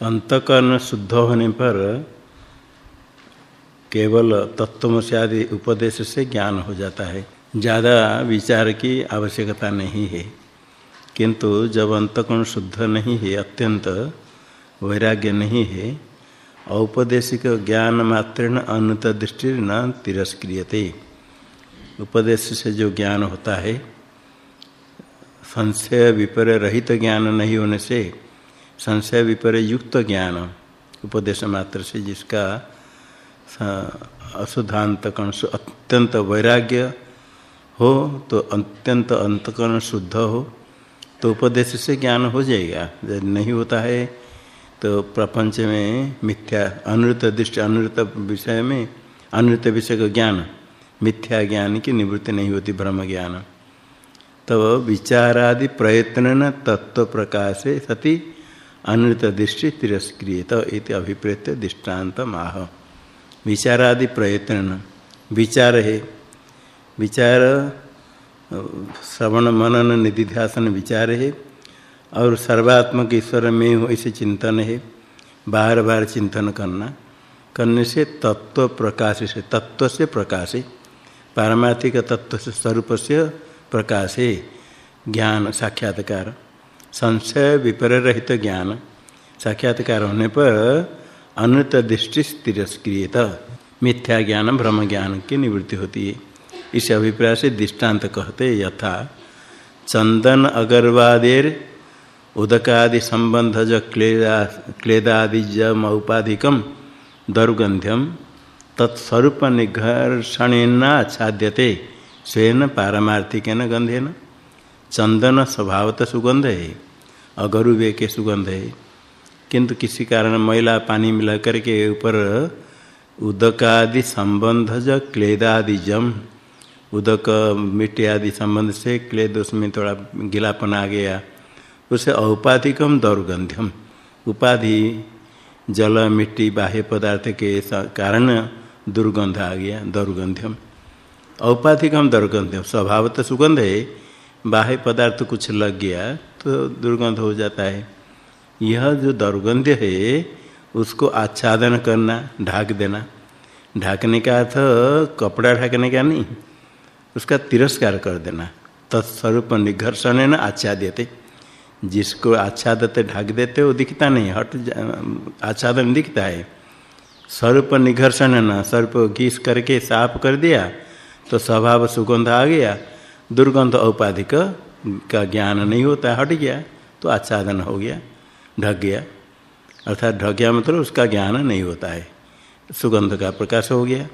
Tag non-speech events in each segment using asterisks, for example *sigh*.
अंतकरण शुद्ध होने पर केवल तत्व से आदि उपदेश से ज्ञान हो जाता है। ज़्यादा विचार की आवश्यकता नहीं है। किंतु जब अंतकरण शुद्ध नहीं है, अत्यंत वैराग्य नहीं है, औपदेशिक ज्ञान मात्र अनुत दृष्टि न तिरस्क्रियते। उपदेश से जो ज्ञान होता है, संशय विपर्य रहित ज्ञान नहीं होने से संशय विपर्य युक्त ज्ञान उपदेश मात्र से जिसका अशुद्धांतकरण अत्यंत वैराग्य हो तो अत्यंत अंतकरण शुद्ध हो तो उपदेश से ज्ञान हो जाएगा। जब नहीं होता है तो प्रपंच में मिथ्या, अनुत दृष्टि, अनुत विषय में, अनुत विषय का ज्ञान, मिथ्या ज्ञान की निवृत्ति नहीं होती, ब्रह्म ज्ञान। तब तो विचारादि प्रयत्न तत्व प्रकाशे सती अनुत दृष्टि तिरस्क्रियत इति अभिप्रेत दृष्टांत माह विचारादि प्रयत्न विचार है विचार श्रवण मनन निधिध्यासन विचार है और सर्वात्मक ईश्वर में हो ऐसे चिंतन है बार बार चिंतन करना करने से तत्व प्रकाश से तत्व से प्रकाश है पारमार्थिक तत्व से स्वरूप से प्रकाश है ज्ञान साक्षात्कार संशय विपर्य रहित ज्ञान। साक्षात्कार होने पर अनुत दृष्टि तिरस्क्रियत मिथ्या ज्ञान ब्रह्म ज्ञान की निवृत्ति होती है। इस अभिप्राय से दृष्टांत कहते यथा, चंदन अगरवादेर, उदकादि संबंधज क्लेदा क्लेदादिज औपाधिकम, दौर्गंध्यम, तत्स्वरूप निघर्षणेनाच्छाद्यते स्वेन पारमार्थिकेन गंधेन चंदन स्वभावत सुगंध है, अगरुवे के सुगंध है। किंतु किसी कारण मैला पानी मिला करके ऊपर उदक आदि संबंध ज क्लेदादि जम, उदक, मिट्टी आदि संबंध से क्लेद उसमें थोड़ा गिलापन आ गया। उसे औपाधिकम दौर्गंध्यम। उपाधि, जल, मिट्टी, बाह्य पदार्थ के कारण दुर्गंध आ गया, दौर्गंध्यम। औपाधिकम दौर्गंध्यम। स्वभाव तो सुगंध है बाह्य पदार्थ कुछ लग गया तो दुर्गंध हो जाता है। यह जो दुर्गंध है, उसको आच्छादन करना, ढाक देना। ढाकने का अर्थ कपड़ा ढाकने का नहीं, उसका तिरस्कार कर देना। तत्स्वरूप निघर्षण न आच्छाद्यते जिसको आच्छादते ढाक देते वो दिखता नहीं, हट आच्छादन दिखता है। स्वरूप निघर्षण है ना, स्वरूप घीस करके साफ़ कर दिया तो स्वभाव सुगंध आ गया। दुर्गंध औपाधिक का ज्ञान नहीं होता, हट गया तो आच्छादन हो गया, ढक गया। अर्थात ढक गया मतलब उसका ज्ञान नहीं होता है। सुगंध का प्रकाश हो गया।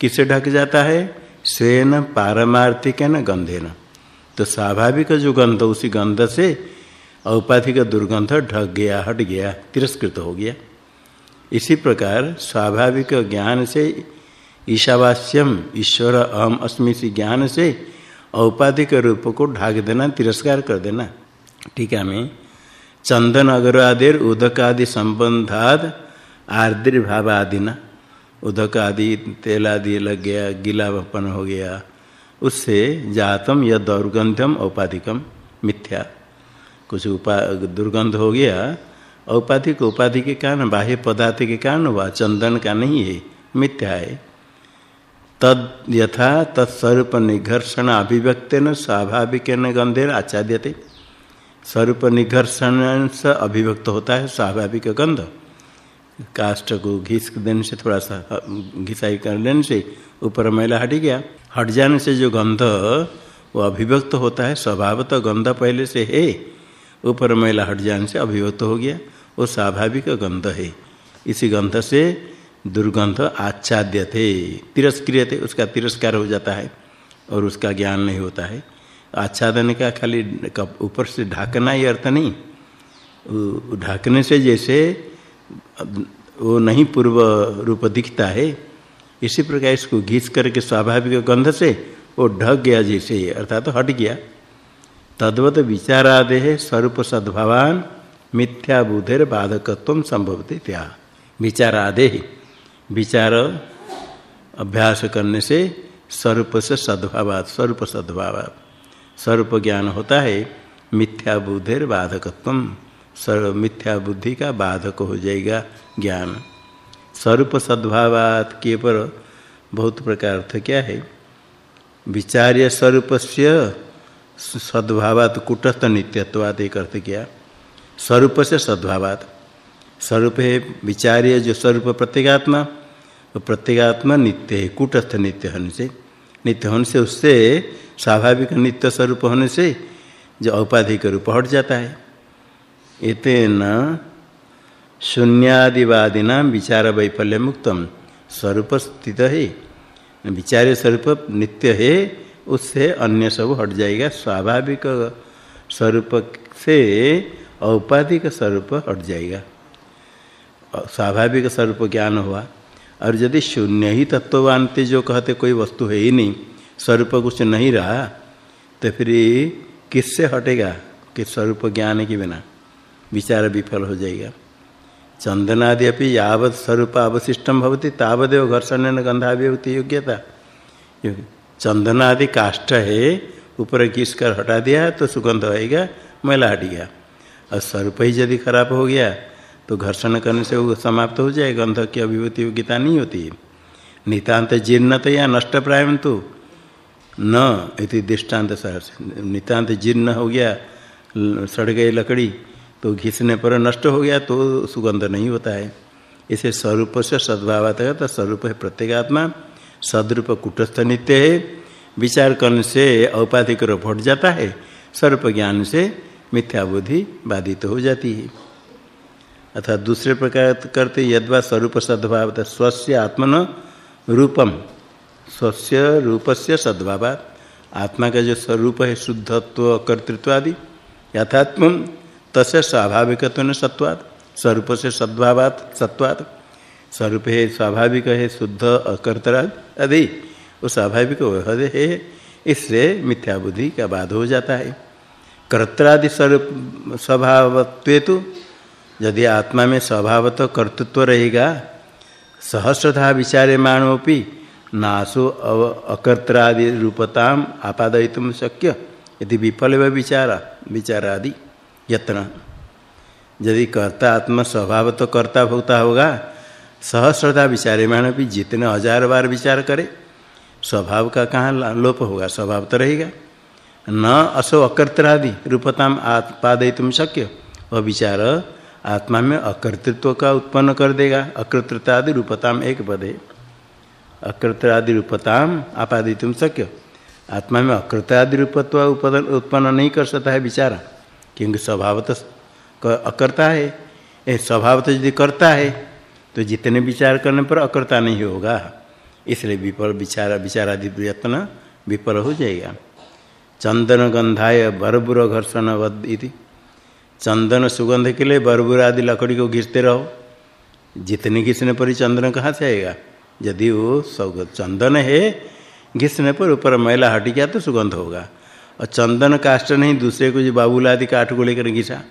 किससे ढक जाता है? स्वेन पारमार्थिक न गंधे न तो स्वाभाविक जो गंध, उसी गंध से औपाधिक दुर्गंध ढक गया, हट गया, तिरस्कृत हो गया। इसी प्रकार स्वाभाविक ज्ञान से ईशावास्यम, ईश्वर अहम अस्मि ज्ञान से औपाधिक रूप को ढाक देना, तिरस्कार कर देना। टीका में चंदन अगरवादिर उदक आदि संबंधाद आर्द्रभाव आदि न उदक आदि तेल आदि लग गया गिलापन हो गया। उससे जातम यह दौर्गंध्यम औपाधिकम, मिथ्या। कुछ उपा, दुर्गंध हो गया, औपाधिक उपाधि के कारण, बाह्य पदार्थ के कारण हुआ चंदन का नहीं है, मिथ्या है। तद यथा तत्स्वरूप निघर्षण अभिव्यक्तेन स्वाभाविक न गंधेर आचार्यते स्वरूप निघर्षण से अभिव्यक्त होता है स्वाभाविक गंध। काष्ट को घिस देने से, थोड़ा सा घिसाई कर लेने से ऊपर मैला हट गया। हट जाने से जो गंध, वो अभिव्यक्त होता है स्वभाव तो गंध पहले से है, ऊपर मैला हट जाने से अभिव्यक्त हो गया, वो स्वाभाविक गंध है। इसी गंध से दुर्गंध आच्छाद्य थे तिरस्क्रिय थे उसका तिरस्कार हो जाता है और उसका ज्ञान नहीं होता है। आच्छादन का खाली ऊपर से ढाकना ही अर्थ नहीं। ढाकने से जैसे वो नहीं पूर्व रूप दिखता है, इसी प्रकार इसको घीच करके स्वाभाविक गंध से वो ढक गया जैसे अर्थात तो हट गया। तद्वत विचारादे है, स्वरूप सद्भावान, मिथ्या बुधेर बाधकत्व संभवते त्या। विचारादे विचार अभ्यास करने से स्वरूप से सद्भावात, स्वरूप सद्भावात। स्वरूप ज्ञान होता है मिथ्या बुद्धेर बाधकत्व सर्व मिथ्या बुद्धि का बाधक हो जाएगा ज्ञान। स्वरूप सद्भावात के पर बहुत प्रकार अर्थ क्या है? विचार्य स्वरूप से सद्भावात कुटस्थ नित्यत्वाद एक अर्थ किया। स्वरूप से सद्भावात। स्वरूप है विचार्य जो स्वरूप प्रत्येगात्मा। वो प्रत्येगात्मा नित्य है, कूटस्थ नित्य होने से। नित्य होने से उससे स्वाभाविक नित्य स्वरूप होने से जो औपाधिक रूप हट जाता है। इतेन शून्यादिवादिना विचार वैफल्य मुक्तम, स्वरूप स्थित है। विचार स्वरूप नित्य है, उससे अन्य सब हट जाएगा। स्वाभाविक स्वरूप से औपाधिक स्वरूप हट जाएगा। स्वाभाविक स्वरूप ज्ञान हुआ। और यदि शून्य ही तत्ववानते जो कहते कोई वस्तु है ही नहीं स्वरूप कुछ नहीं रहा तो फिर किससे हटेगा? कि स्वरूप ज्ञान के बिना विचार विफल हो जाएगा। चंदनादि अपनी यावत स्वरूप अवशिष्टम भवती, तावदेव घर्षण गंधाभिवृत्ति योग्यता। चंदनादि काष्ठ है, ऊपर घिस कर हटा दिया तो सुगंध आएगा, मैला हट गया। और स्वरूप ही यदि खराब हो गया तो घर्षण करने से वो समाप्त हो जाए गंध की अभिभूति योग्यता नहीं होती नितांत जीर्णत या नष्ट प्राय तो न इति दृष्टांत सहर्ष। नितांत जीर्ण हो गया, सड़ गई लकड़ी तो घिसने पर नष्ट हो गया तो सुगंध नहीं होता है। इसे स्वरूप से सद्भावत है तो स्वरूप है प्रत्येगात्मा। सदरूप कुटस्थ नित्य है। विचार करने से औपाधिक रूप हट जाता है। स्वरूप ज्ञान से मिथ्या बुद्धि बाधित तो हो जाती है। अर्थात दूसरे प्रकार करते, यद्वा स्वरूप सद्भाव स्वस्य आत्मन रूपम। स्वस्य रूपस्य सद्भाव आत्मा का जो स्वरूप है, शुद्धत्व कर्तृत्व आदि यथात्म, तस्य स्वाभाविकत्व न स्वरूप से सद्भावात सत्वाद स्वरूप है, स्वाभाविक है, शुद्ध अकर्तरा आदि। वो स्वाभाविक है इससे मिथ्या बुद्धि का बाध हो जाता है। कर्त्रादि स्वरूप स्वभावत्व तो यदि आत्मा में स्वभावत कर्तृत्व रहेगा, सहस्रधा विचारे मानोपि नासो अकर्त्रादि रूपताम आपादयितुम शक्य। यदि विफल व विचार, विचारादि, यत्न। यदि कर्ता आत्मा स्वभाव तो कर्ता भोक्ता होगा सहस्रता विचारे मान भी जितने हज़ार बार विचार करे, स्वभाव का कहाँ लोप होगा? स्वभाव तो रहेगा। न असो अकर्तरादि रूपताम आत्पादयितुम शक्य। वह विचार आत्मा में अकर्तृत्व का उत्पन्न कर देगा। अकर्तृतादि रूपताम एक पद। अकृतादि रूपताम आपादितुम शक्य। आत्मा में अकृतादि रूपत्व उत्पन्न नहीं कर सकता है विचार क्योंकि स्वभावत अकर्ता है। ये स्वभावत यदि करता है तो जितने विचार करने पर अकर्ता नहीं होगा। इसलिए विफल विचार विचारादि प्रयत्न विफल हो जाएगा। चंदन गंधाय बरबुर घर्षण इति। चंदन सुगंध के लिए बरबुर आदि लकड़ी को घिसते रहो। जितने घिसने पर ही चंदन कहाँ से आएगा? यदि वो चंदन है, घिसने पर ऊपर मैला हट गया तो सुगंध होगा। और चंदन काष्ट नहीं, दूसरे को जो बाबूल आदि काठ को लेकर घिसा।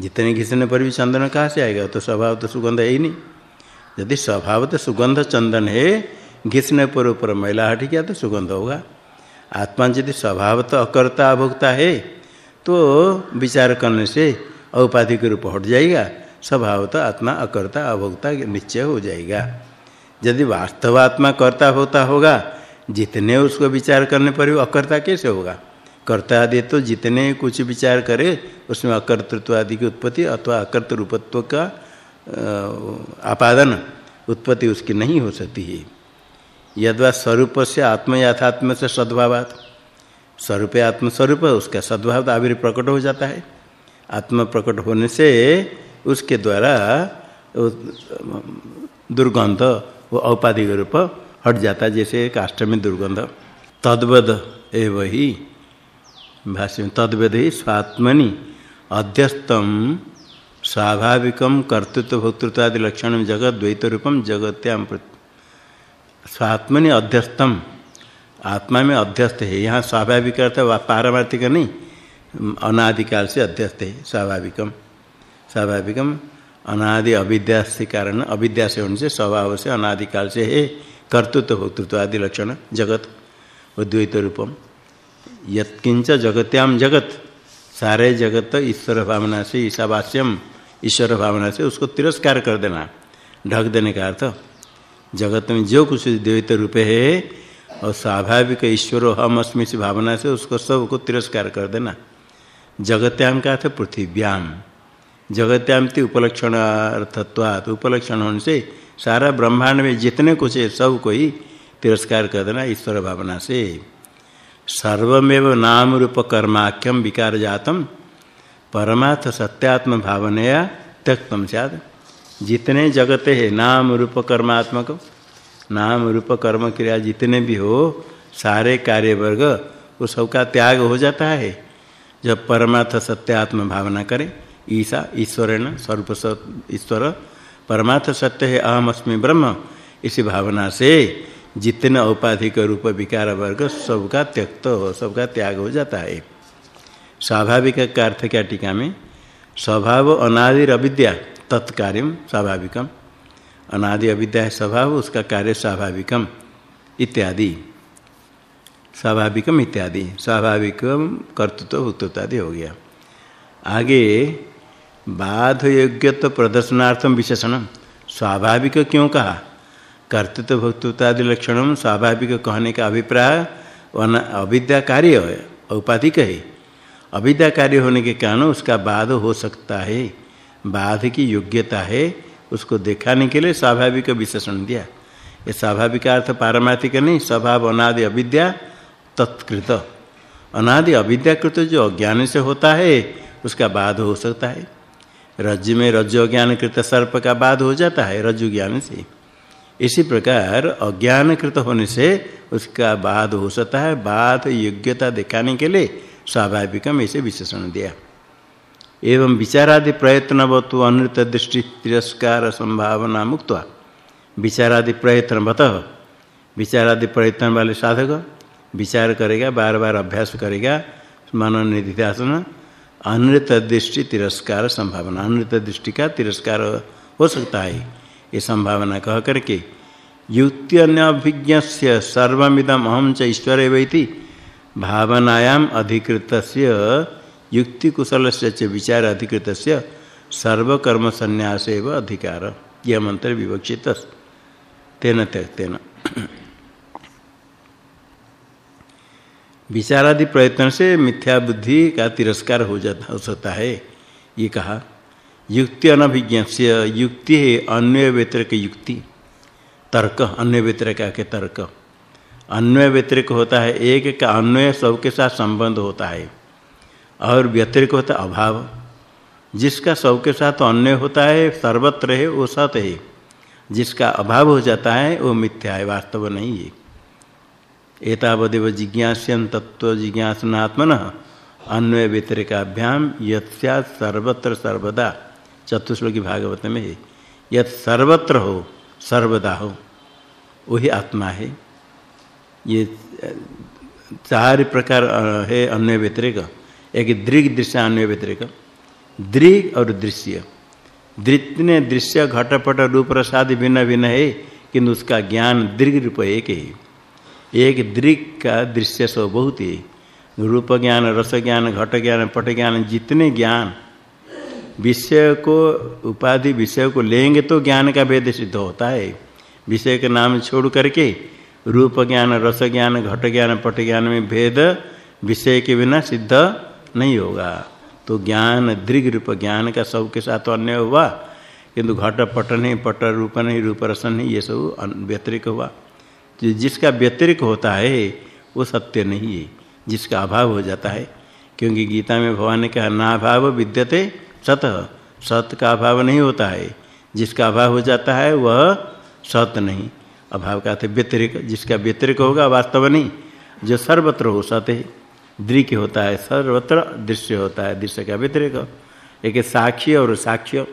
जितने घिसने पर भी चंदन कहाँ से आएगा? तो स्वभाव तो सुगंध है ही नहीं। यदि स्वभाव तो सुगंध चंदन है, घिसने पर ऊपर मैला हट गया तो सुगंध होगा। आत्मा यदि स्वभाव तो अकर्ता अभोक्ता है तो विचार करने से औपाधिक रूप हट जाएगा स्वभाव तो आत्मा अकर्ता अभोक्ता निश्चय हो जाएगा। यदि वास्तवात्मा कर्ता होता होगा, जितने उसको विचार करने पर भी अकर्ता कैसे होगा? कर्ता आदि तो जितने कुछ विचार करे, उसमें अकर्तृत्व आदि की उत्पत्ति अथवा अकर्त रूपत्व का आपादन उत्पत्ति उसकी नहीं हो सकती है। यदवा स्वरूप से आत्मयाथात्म से सद्भावात। स्वरूप आत्मस्वरूप, उसका सद्भाव आविर प्रकट हो जाता है। आत्म प्रकट होने से उसके द्वारा दुर्गंध, वो औपाधिक रूप हट जाता है, जैसे काष्ठ में दुर्गंध। तद्वद एव ही भाष्य में तद्वद ही स्वात्मनि अध्यस्तम स्वाभाविकम कर्तृत्व भोक्तृत्व आदि लक्षण जगत द्वैत रूपम जगत्याम स्वात्मनि अध्यस्तम। आत्मा में अध्यस्त है। यहाँ स्वाभाविक अर्थ पारमार्थिक नहीं, अनादिकाल से अध्यस्त है, स्वाभाविकम। स्वाभाविकम अनादि अविद्या से कारण अविद्या से होने से स्वभाव से अनादिकाल से है, कर्तृत्व, भोक्तृत्व आदि लक्षण, जगत द्वैत रूपम। यत्किंच जगत्याम जगत, सारे जगत ईश्वर भावना से, ईशावास्यम ईश्वर भावना से उसको तिरस्कार कर देना। ढक देने का अर्थ, जगत में जो कुछ द्वैत रूप है और स्वाभाविक ईश्वर हम अस्मि से भावना से उसको सबको तिरस्कार कर देना। जगत्याम का अर्थ पृथ्व्याम। जगत्याम ती उपलक्षण अर्थत्वात्। उपलक्षण होने से सारा ब्रह्मांड में जितने कुछ है, सबको ही तिरस्कार कर देना ईश्वर भावना से। सर्वमेव नाम रूप कर्माख्यम विकार जातम। परमार्थ सत्यात्म भावनया त्यक्तम सद जितने जगत है, नाम रूप कर्मात्मक नाम रूप कर्म क्रिया जितने भी हो, सारे कार्य वर्ग वो सबका त्याग हो जाता है। जब परमार्थ सत्यात्म भावना करें, ईसा, ईश्वरेण, स्वरूप ईश्वर, परमार्थ सत्य है, अहम अस्मि ब्रह्म, इसी भावना से जितने औपाधिक रूप विकार वर्ग, सबका त्यक्त हो, सबका त्याग हो जाता है। स्वाभाविक का अर्थ क्या टीका में? स्वभाव अनादि अविद्या, तत्कार्यम स्वाभाविकम। अनादि अविद्या है स्वभाव, उसका कार्य स्वाभाविकम इत्यादि। स्वाभाविकम इत्यादि। स्वाभाविक कर्तृत्व, भुक्तत्वादि हो गया। आगे बाध योग्यत्व प्रदर्शनार्थम विशेषण। स्वाभाविक क्यों कहा? कर्तृत्व भक्तुतादि लक्षण स्वाभाविक कहने का अभिप्राय अविद्या कार्य है, औपाधिक है। अविद्या कार्य होने के कारण उसका बाध हो सकता है। बाध की योग्यता है उसको दिखाने के लिए स्वाभाविक विशेषण दिया। ये स्वाभाविक अर्थ पारमार्थिक नहीं, स्वभाव अनादि अविद्या तत्कृत। अनादि अविद्याकृत जो अज्ञान से होता है, उसका बाध हो सकता है। रज्जु में रज्जु ज्ञान कृत सर्प का बाध हो जाता है, रज्जु ज्ञान से। इसी प्रकार अज्ञान कृत होने से उसका बाध हो सकता है, बाध योग्यता दिखाने के लिए स्वाभाविकम इसे विशेषण दिया। एवं विचारादि प्रयत्नवतु अनृत दृष्टि तिरस्कार संभावना मुक्त विचारादि प्रयत्नवत विचारादि प्रयत्न वाले साधक विचार करेगा बार बार अभ्यास करेगा मनन निधिध्यासन अनृत दृष्टि तिरस्कार संभावना। अनृत दृष्टि का तिरस्कार हो सकता है। ये संभावना कह करके युक्ति अभिज्ञ सर्वमिदम अहम च ईश्वर वैति भावनायाम अधिकृतस्य युक्ति कुशल से विचार अधिकृत सर्वकर्म संन्यास अधिकार। यह मंत्र विवक्षित तेन विचारादि प्रयत्न से मिथ्या बुद्धि का तिरस्कार हो जाता हो सकता है। ये कहा, युक्ति अनभिज्ञ से युक्ति है अन्य व्यतिरिक युक्ति। तर्क अन्य व्यतिरिक के तर्क। अन्वय व्यतिरिक होता है एक का अन्वय सबके साथ संबंध होता है। और व्यतिरिक होता अभाव। जिसका सबके साथ अन्य होता है, सर्वत्र है, वो सत है। जिसका अभाव हो जाता है, वो मिथ्या है, वास्तव नहीं है। एतावदेव जिज्ञास्यन तत्व जिज्ञासनात्मन अन्वय व्यतिरिकाभ्याम यत्स्या सर्वत्र सर्वदा। चतुश्लोकी भागवत में है। यत सर्वत्र हो, सर्वदा हो, वही आत्मा है। ये चार प्रकार है अन्य व्यतिरिक। एक दृग अन्य व्यतिरिक दृग और दृश्य। दृत्य दृश्य घटपट रूप प्रसाद भिन्न भिन्न है, किंतु उसका ज्ञान दृग रूप एक ही। एक दृग का दृश्य सो बहुत ही। रूप ज्ञान, रस ज्ञान, घट ज्ञान, पट ज्ञान जितने ज्ञान विषय को, उपाधि विषय को लेंगे तो ज्ञान का भेद सिद्ध होता है। विषय के नाम छोड़ करके रूप ज्ञान, रस ज्ञान, घट ज्ञान, पट ज्ञान में भेद विषय के बिना सिद्ध नहीं होगा। तो ज्ञान दृग रूप ज्ञान का सब के साथ अन्य हुआ, किंतु घट पट नहीं, पट रूप नहीं, रूप रसन नहीं, ये सब व्यतिरिक हुआ। जिसका व्यतिरिक होता है, वो सत्य नहीं है, जिसका अभाव हो जाता है। क्योंकि गीता में भगवान ने कहा ना भाव विद्यते सत सत का अभाव नहीं होता है। जिसका अभाव हो जाता है, वह सत नहीं। अभाव का अर्थ व्यतिरिक। जिसका व्यतिरिक होगा, वास्तव नहीं। जो सर्वत्र हो, सत है। दृक होता है, सर्वत्र दृश्य होता है, दृश्य का व्यतिरिक एक साक्षी और साक्ष्य।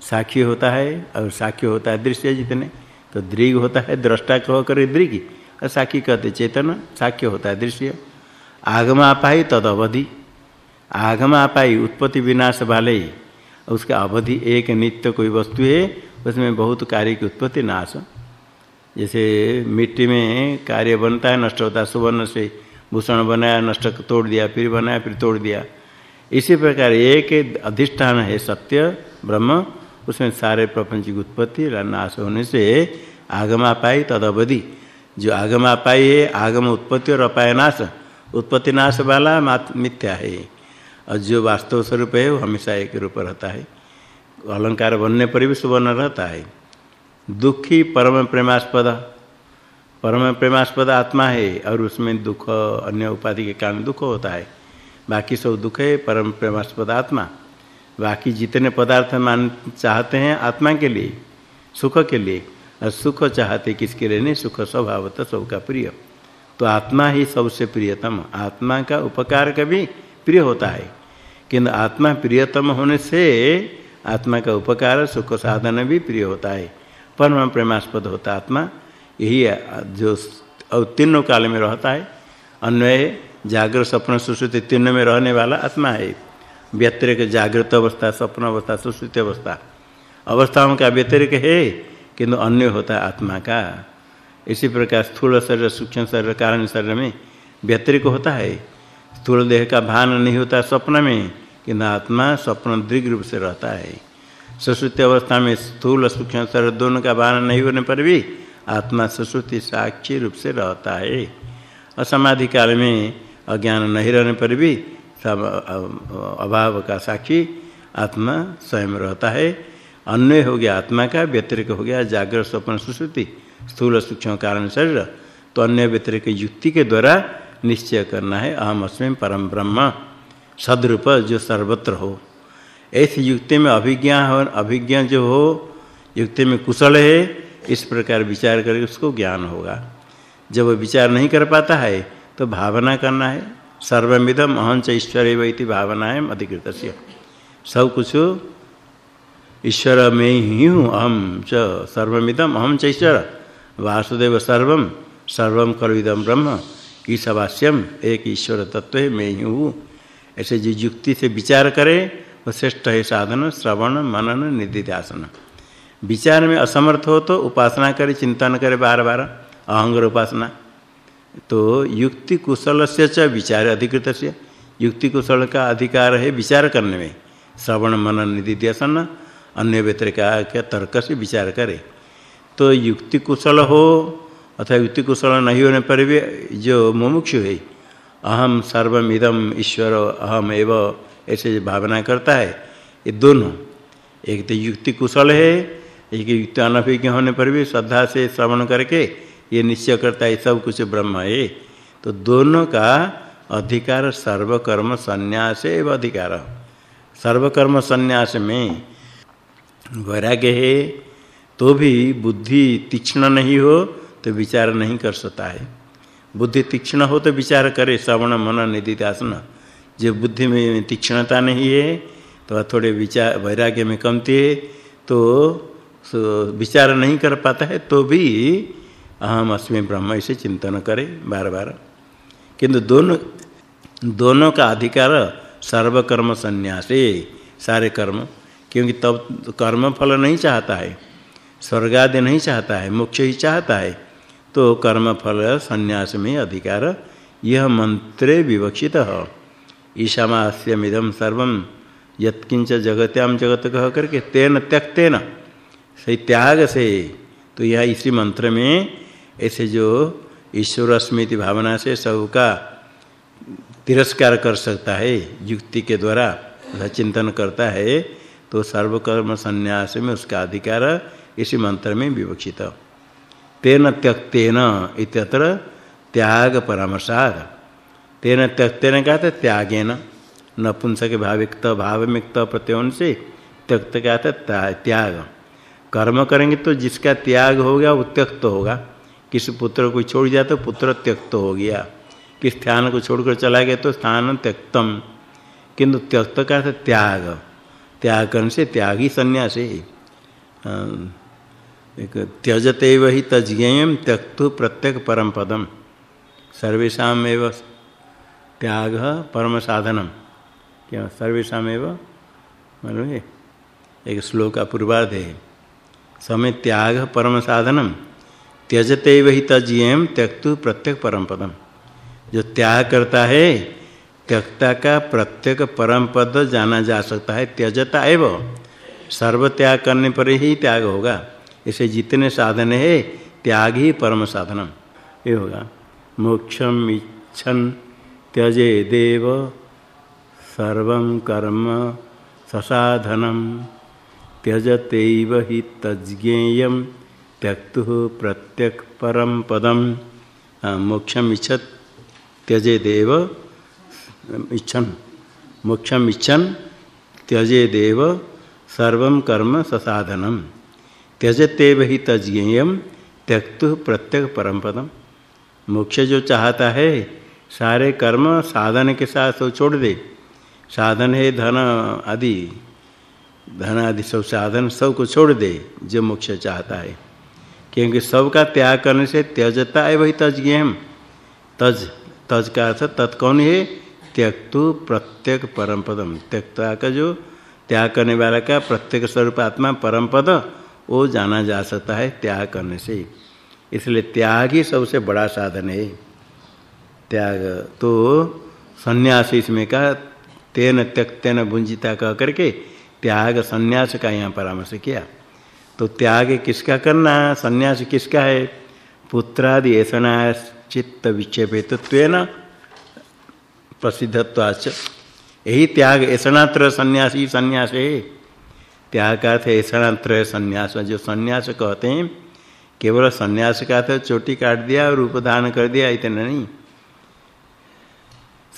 साक्षी होता है और साक्ष्य होता है दृश्य जितने। तो दृग होता है दृष्टा कह कर दृग। और साक्षी कहते चेतन, साक्ष्य होता है दृश्य। आगम आपाई तद अवधि। आगम आपाई उत्पत्ति विनाश वाले। उसका अवधि एक नित्य कोई वस्तु है, उसमें बहुत कार्य की उत्पत्ति नाश। जैसे मिट्टी में कार्य बनता है, नष्ट होता है, सुवर्ण से भूषण बनाया, नष्ट तोड़ दिया, फिर बनाया, फिर तोड़ दिया। इसी प्रकार एक अधिष्ठान है सत्य, ब्रह्म, उसमें सारे प्रपंच की उत्पत्ति, नाश होने से आगमापाई तद अवधि जो आगमापाई है, आगम उत्पत्ति और अपाय नाश। उत्पत्ति नाश वाला मात, मिथ्या है। और जो वास्तव स्वरूप है, वो हमेशा एक रूप रहता है। अलंकार बनने पर भी सुवर्ण रहता है। दुखी परम प्रेमास्पद। परम प्रेमास्पद आत्मा है और उसमें दुख, अन्य उपाधि के कारण दुख होता है। बाकी सब दुख है परम प्रेमास्पद आत्मा। बाकी जितने पदार्थ मान चाहते हैं आत्मा के लिए, सुख के लिए, और सुख चाहते किसके लिए नहीं, सुख स्वभावतः सबका प्रिय। तो आत्मा ही सबसे प्रियतम। आत्मा का उपकार कभी प्रिय होता है। किंतु आत्मा प्रियतम होने से आत्मा का उपकार, सुख साधन भी प्रिय होता है। परम प्रेमास्पद होता आत्मा। यही जो तीनों काल में रहता है। अन्वय जागृत स्वप्न सुश्रुति तीनों में रहने वाला आत्मा है। व्यतिरिक जागृत अवस्था, स्वप्न अवस्था, सुश्रुति अवस्था। अवस्थाओं का व्यतिरिक है, किंतु अन्य होता है आत्मा का। इसी प्रकार स्थूल शरीर, सूक्ष्म शरीर, कारण शरीर में व्यतिरिक होता है। स्थूल देह का भान नहीं होता स्वप्न में, किंतु आत्मा स्वप्न दृग रूप से रहता है। सुश्रुति अवस्था में स्थूल, सूक्ष्म शरीर दोनों का भान नहीं होने पर भी आत्मा सुश्रुति साक्षी रूप से रहता है। और समाधि काल में अज्ञान नहीं रहने पर भी सब अभाव का साक्षी आत्मा स्वयं रहता है। अन्य हो गया आत्मा का, व्यतिरिक हो गया जागृत स्वप्न सुश्रुति, स्थूल सूक्ष्म कारण शरीर तो अन्य व्यतिरिक युक्ति के द्वारा निश्चय करना है। अहम अस्मिन परम ब्रह्म, सदरूप जो सर्वत्र हो। ऐसी युक्ति में अभिज्ञा हो, अभिज्ञा जो हो, युक्ति में कुशल है इस प्रकार विचार करके उसको ज्ञान होगा। जब विचार नहीं कर पाता है तो भावना करना है। सर्वमिदम अहं च ईश्वर ईश्वरेव इति भावनाएँ अधिकृतस्य। सब कुछ ईश्वर में ही हूँ अहम च सर्वमिदम अहम च ईश्वर। वासुदेव सर्वम सर्वम कलविदम ब्रह्म ईशवास्यम एक ईश्वर तत्व है मैं ही हूँ। ऐसे जो युक्ति से विचार करे, वो श्रेष्ठ है साधन, श्रवण, मनन, निधिध्यासन। विचार में असमर्थ हो तो उपासना करे, चिंतन करे बार बार अहंगर उपासना। तो युक्ति कुशल से च विचार अधिकृत से युक्ति कुशल का अधिकार है विचार करने में। श्रवण मनन निधिध्यासन अन्य व्यतिरिका के तर्क से विचार करे। तो युक्ति कुशल हो अथवा युक्ति कुशल नहीं होने पर भी जो मुमुक्षु है, अहम सर्वमिदम ईश्वर, अहम, एव, ऐसे भावना करता है, ये दोनों। एक तो युक्ति कुशल है एक युक्त अनभिज्ञ होने पर भी श्रद्धा से श्रवण करके ये निश्चय करता है सब कुछ ब्रह्म है। तो दोनों का अधिकार सर्वकर्म संन्यास एवं अधिकार। सर्वकर्म संन्यास में वैराग्य है तो भी बुद्धि तीक्ष्ण नहीं हो तो विचार नहीं कर सकता है। बुद्धि तीक्ष्ण हो तो विचार करे, श्रवण, मन, निधिध्यासन। जो बुद्धि में तीक्ष्णता नहीं है तो थोड़े विचार, वैराग्य में कमती है तो विचार नहीं कर पाता है तो भी अहम अस्मि ब्रह्म इसे चिंतन करे बार बार किंतु दोनों दोनों का अधिकार सर्वकर्म संन्यासे, सारे कर्म। क्योंकि तब कर्म फल नहीं चाहता है स्वर्ग आदि नहीं चाहता है, मोक्ष ही चाहता है तो कर्म फल संन्यास में अधिकार, यह मंत्रे विवक्षित ईशामास्यमिदम सर्वम यत्किंच जगत्याम जगत कह करके तेन त्यक्तेन सही त्याग से। तो यह इसी मंत्र में ऐसे जो ईश्वर स्मृति भावना से सबका तिरस्कार कर सकता है, युक्ति के द्वारा चिंतन करता है तो सर्वकर्म संन्यास में उसका अधिकार इसी मंत्र में विवक्षित। तेन त्यक्तेन इत्यत्र त्याग परामर्शाद तेन त्यक्तेन का त्यागेन। नपुंसक भाविक्त, भावमिक्त प्रत्योन से त्यक्त का त्याग। कर्म करेंगे तो जिसका त्याग हो गया, वो त्यक्त होगा। किसी पुत्र को छोड़ दिया तो पुत्र त्यक्त हो गया। किस स्थान को छोड़कर चला गया तो स्थान त्यक्तम। किंतु त्यक्त का अर्थ त्याग। त्याग करने से त्याग ही संन्यास। है एक त्यजते वही तज्ञेयम त्यक्तु प्रत्येक परम पदम सर्वेशा एव त्याग परम साधनम। क्या? सर्वेशा एव मालूम एक श्लोक का पूर्वार्ध है। समय त्याग परम साधनम, त्यजते वही तजियम त्यक्तु प्रत्येक परम पदम। जो त्याग करता है, त्यक्ता का प्रत्येक परम पद जाना जा सकता है, त्यजता एव। सर्व त्याग करने पर ही त्याग होगा। इसे जितने साधन है, त्याग ही परम साधनम। ये होगा। मोक्षम इच्छन त्यजे देव, सर्व कर्म ससाधनम। त्यजतेव हि तज्ञेय त्यक्तु प्रत्यक परम पदम। मोक्षम इच्छत त्यजे देव इच्छन। मोक्षम इच्छन त्यजे देव सर्व कर्म ससाधनम। त्यजतेव ही तज्ञेय त्यक्तु प्रत्यक परम पदम। मोक्ष जो चाहता है, सारे कर्म साधन के साथ छोड़ दे। साधन है धन आदि। धन आदि सब साधन सबको छोड़ दे जो मोक्ष चाहता है। क्योंकि सबका त्याग करने से त्यजता है वही तज हम तज तज का अर्थ तत्कौन है, त्यक्तु प्रत्येक परम पदम त्यक्ता का जो त्याग करने वाला का प्रत्येक स्वरूप आत्मा परम पद वो जाना जा सकता है त्याग करने से। इसलिए त्याग ही सबसे बड़ा साधन है। त्याग तो संन्यास इसमें का तेन त्यक्तेन भुंजिता कह करके त्याग संन्यास का यहाँ परामर्श किया। तो त्याग किसका करना? संन्यास किसका है? पुत्रादि ऐसा चित्त विक्षेपित्वेन प्रसिद्धत्वाच यही त्याग ऐसनात्र सन्यासी संन्यास है। त्याग का थे ऐसनात्र संन्यास, जो संन्यास कहते हैं, केवल संन्यास का तो चोटी काट दिया और उपदान कर दिया, इतना नहीं।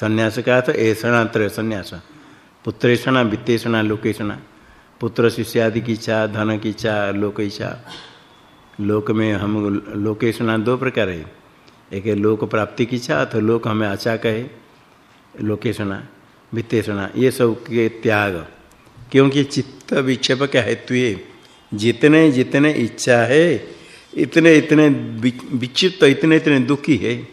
संन्यास का तो ऐसणात्र संन्यास। पुत्रेषणा वित्तेषणा लोकेषणा। पुत्र शिष्य आदि की इच्छा, धन की इच्छा, लोक इच्छा। लोक में हम लोकेशना दो प्रकार है। एक है लोक प्राप्ति की इच्छा, अथवा लोक हमें आशा कहे। लोकेशना वित्तेषणा ये सब के त्याग। क्योंकि चित्त विक्षेप का हेतु ये जितने जितने इच्छा है, इतने इतने विक्षिप्त, इतने इतने दुखी है।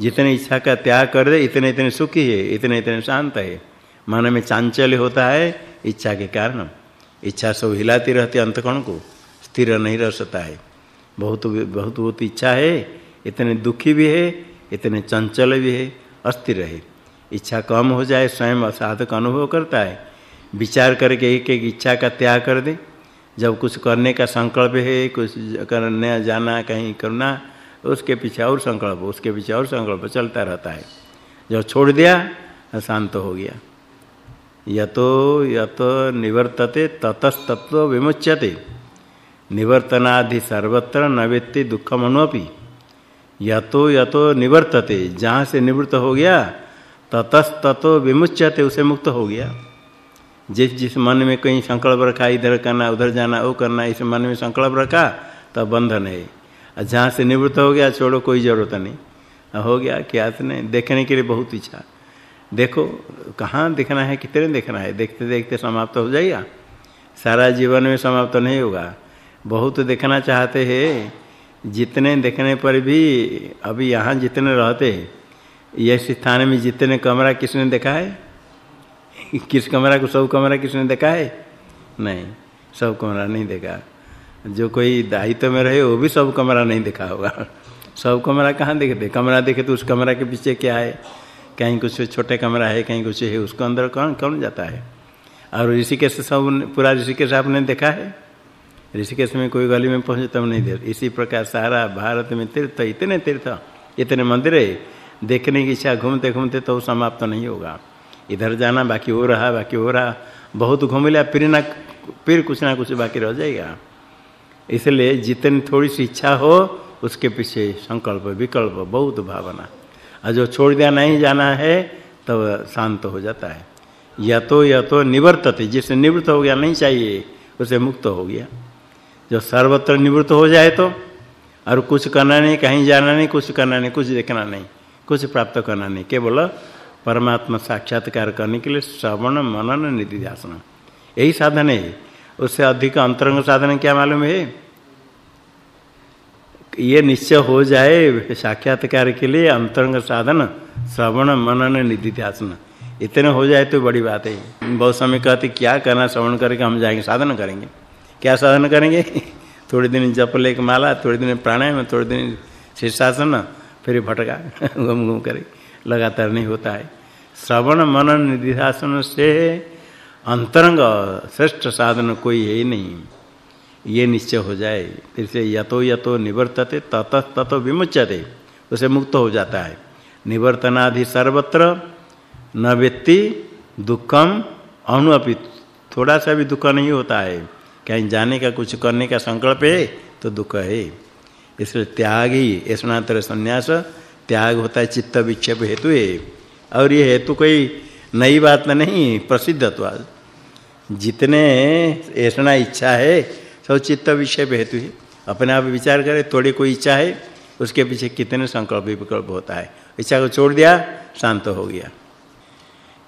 जितने इच्छा का त्याग कर दे, इतने इतने सुखी है, इतने इतने शांत है। मन में चांचल्य होता है, इच्छा के कारण। इच्छा सब हिलाती रहती अंतकण को स्थिर नहीं रह सकता है। बहुत बहुत बहुत इच्छा है, इतने दुखी भी है, इतने चंचल भी है, अस्थिर है इच्छा कम हो जाए, स्वयं साधक अनुभव करता है। विचार करके एक एक इच्छा का त्याग कर दे। जब कुछ करने का संकल्प है, कुछ करने, जाना, कहीं करना, उसके पीछे और संकल्प, उसके पीछे और संकल्प चलता रहता है। जब छोड़ दिया, शांत हो गया। यतो यतो निवर्तते ततस्तत्व विमुच्यते। निवर्तनादि सर्वत्र न वेत्ति दुखम अनुपि यतो यतो निवर्तते, जहाँ से निवृत्त हो गया ततस्ततो विमुच्यते, उसे मुक्त हो गया। जिस जिस मन में कहीं संकल्प रखा, इधर करना, उधर जाना वो करना, इस मन में संकल्प रखा, तब बंधन है। और जहाँ से निवृत्त हो गया, छोड़ो, कोई ज़रूरत नहीं। हो गया, क्या नहीं देखने के लिए बहुत इच्छा। देखो, कहाँ देखना है, कितने देखना है? देखते देखते समाप्त हो जाएगा सारा जीवन में समाप्त नहीं होगा। बहुत देखना चाहते हैं। जितने देखने पर भी अभी यहाँ जितने रहते हैं। यह स्थान में जितने कमरा किसने देखा है? किस कमरा को, सब कमरा किसने देखा है? नहीं, सब कमरा नहीं देखा। जो कोई दायित्व में रहे, वो भी सब कमरा नहीं देखा होगा। *laughs* सब कमरा कहाँ देखते? कमरा देखे तो उस कमरा के पीछे क्या है? कहीं कुछ छोटे कमरा है, कहीं कुछ है, उसको अंदर कौन कौन जाता है? और ऋषिकेश सब पूरा ऋषिकेश आपने देखा है? ऋषिकेश में कोई गली में पहुँचे तब नहीं देख इसी प्रकार सारा भारत में तीर्थ, इतने तीर्थ, इतने मंदिर है, देखने की इच्छा घूमते घूमते तो समाप्त तो नहीं होगा। इधर जाना, बाकी हो रहा, बाकी हो रहा। बहुत घूम लिया, फिर ना, फिर कुछ ना कुछ बाकी रह जाएगा। इसलिए जितनी थोड़ी सी इच्छा हो, उसके पीछे संकल्प, विकल्प, बहुत भावना। और जो छोड़ दिया नहीं जाना है, तब तो शांत हो जाता है। या तो या तो निवर्तते, जिससे निवृत्त हो गया नहीं चाहिए, उसे मुक्त हो गया। जो सर्वत्र निवृत्त हो जाए तो और कुछ करना नहीं, कहीं जाना नहीं, कुछ करना नहीं, कुछ देखना नहीं, कुछ प्राप्त करना नहीं, केवल परमात्मा साक्षात्कार करने के लिए श्रवण, मनन निधि ध्यान यही साधन है। उससे अधिक अंतरंग साधन क्या मालूम है? ये निश्चय हो जाए साक्षात्कार के लिए अंतरंग साधन, श्रवण, मनन निधि ध्यान इतने हो जाए तो बड़ी बात है। बहुत समय कहते, क्या करना श्रवण करके? हम जाएँगे, साधन करेंगे। क्या साधन करेंगे? *laughs* थोड़े दिन जप लेके माला, थोड़े दिन प्राणायाम, थोड़े दिन शीर्षासन, फिर भटका *laughs* घूम घूम करे। लगातार नहीं होता है। श्रवण, मनन निधिशासन से अंतरंग श्रेष्ठ साधन कोई है ही नहीं। ये निश्चय हो जाए। फिर से यतो यतो निवर्तते, तत ततो विमुच्यते। उसे मुक्त हो जाता है। निवर्तनाधि सर्वत्र न व्यक्ति दुखम अनुअपि थोड़ा सा भी दुख नहीं होता है। कहीं जाने का, कुछ करने का संकल्प है तो दुख है। इसलिए त्याग ही स्नातर संन्यास, त्याग होता है, चित्त विक्षेप हेतु है। और ये हेतु कोई नई बात नहीं प्रसिद्धत्व जितने ऐसा इच्छा है सब चित्त विक्षेप हेतु है। अपने आप विचार करें, थोड़ी कोई इच्छा है, उसके पीछे कितने संकल्प विकल्प होता है। इच्छा को छोड़ दिया, शांत हो गया।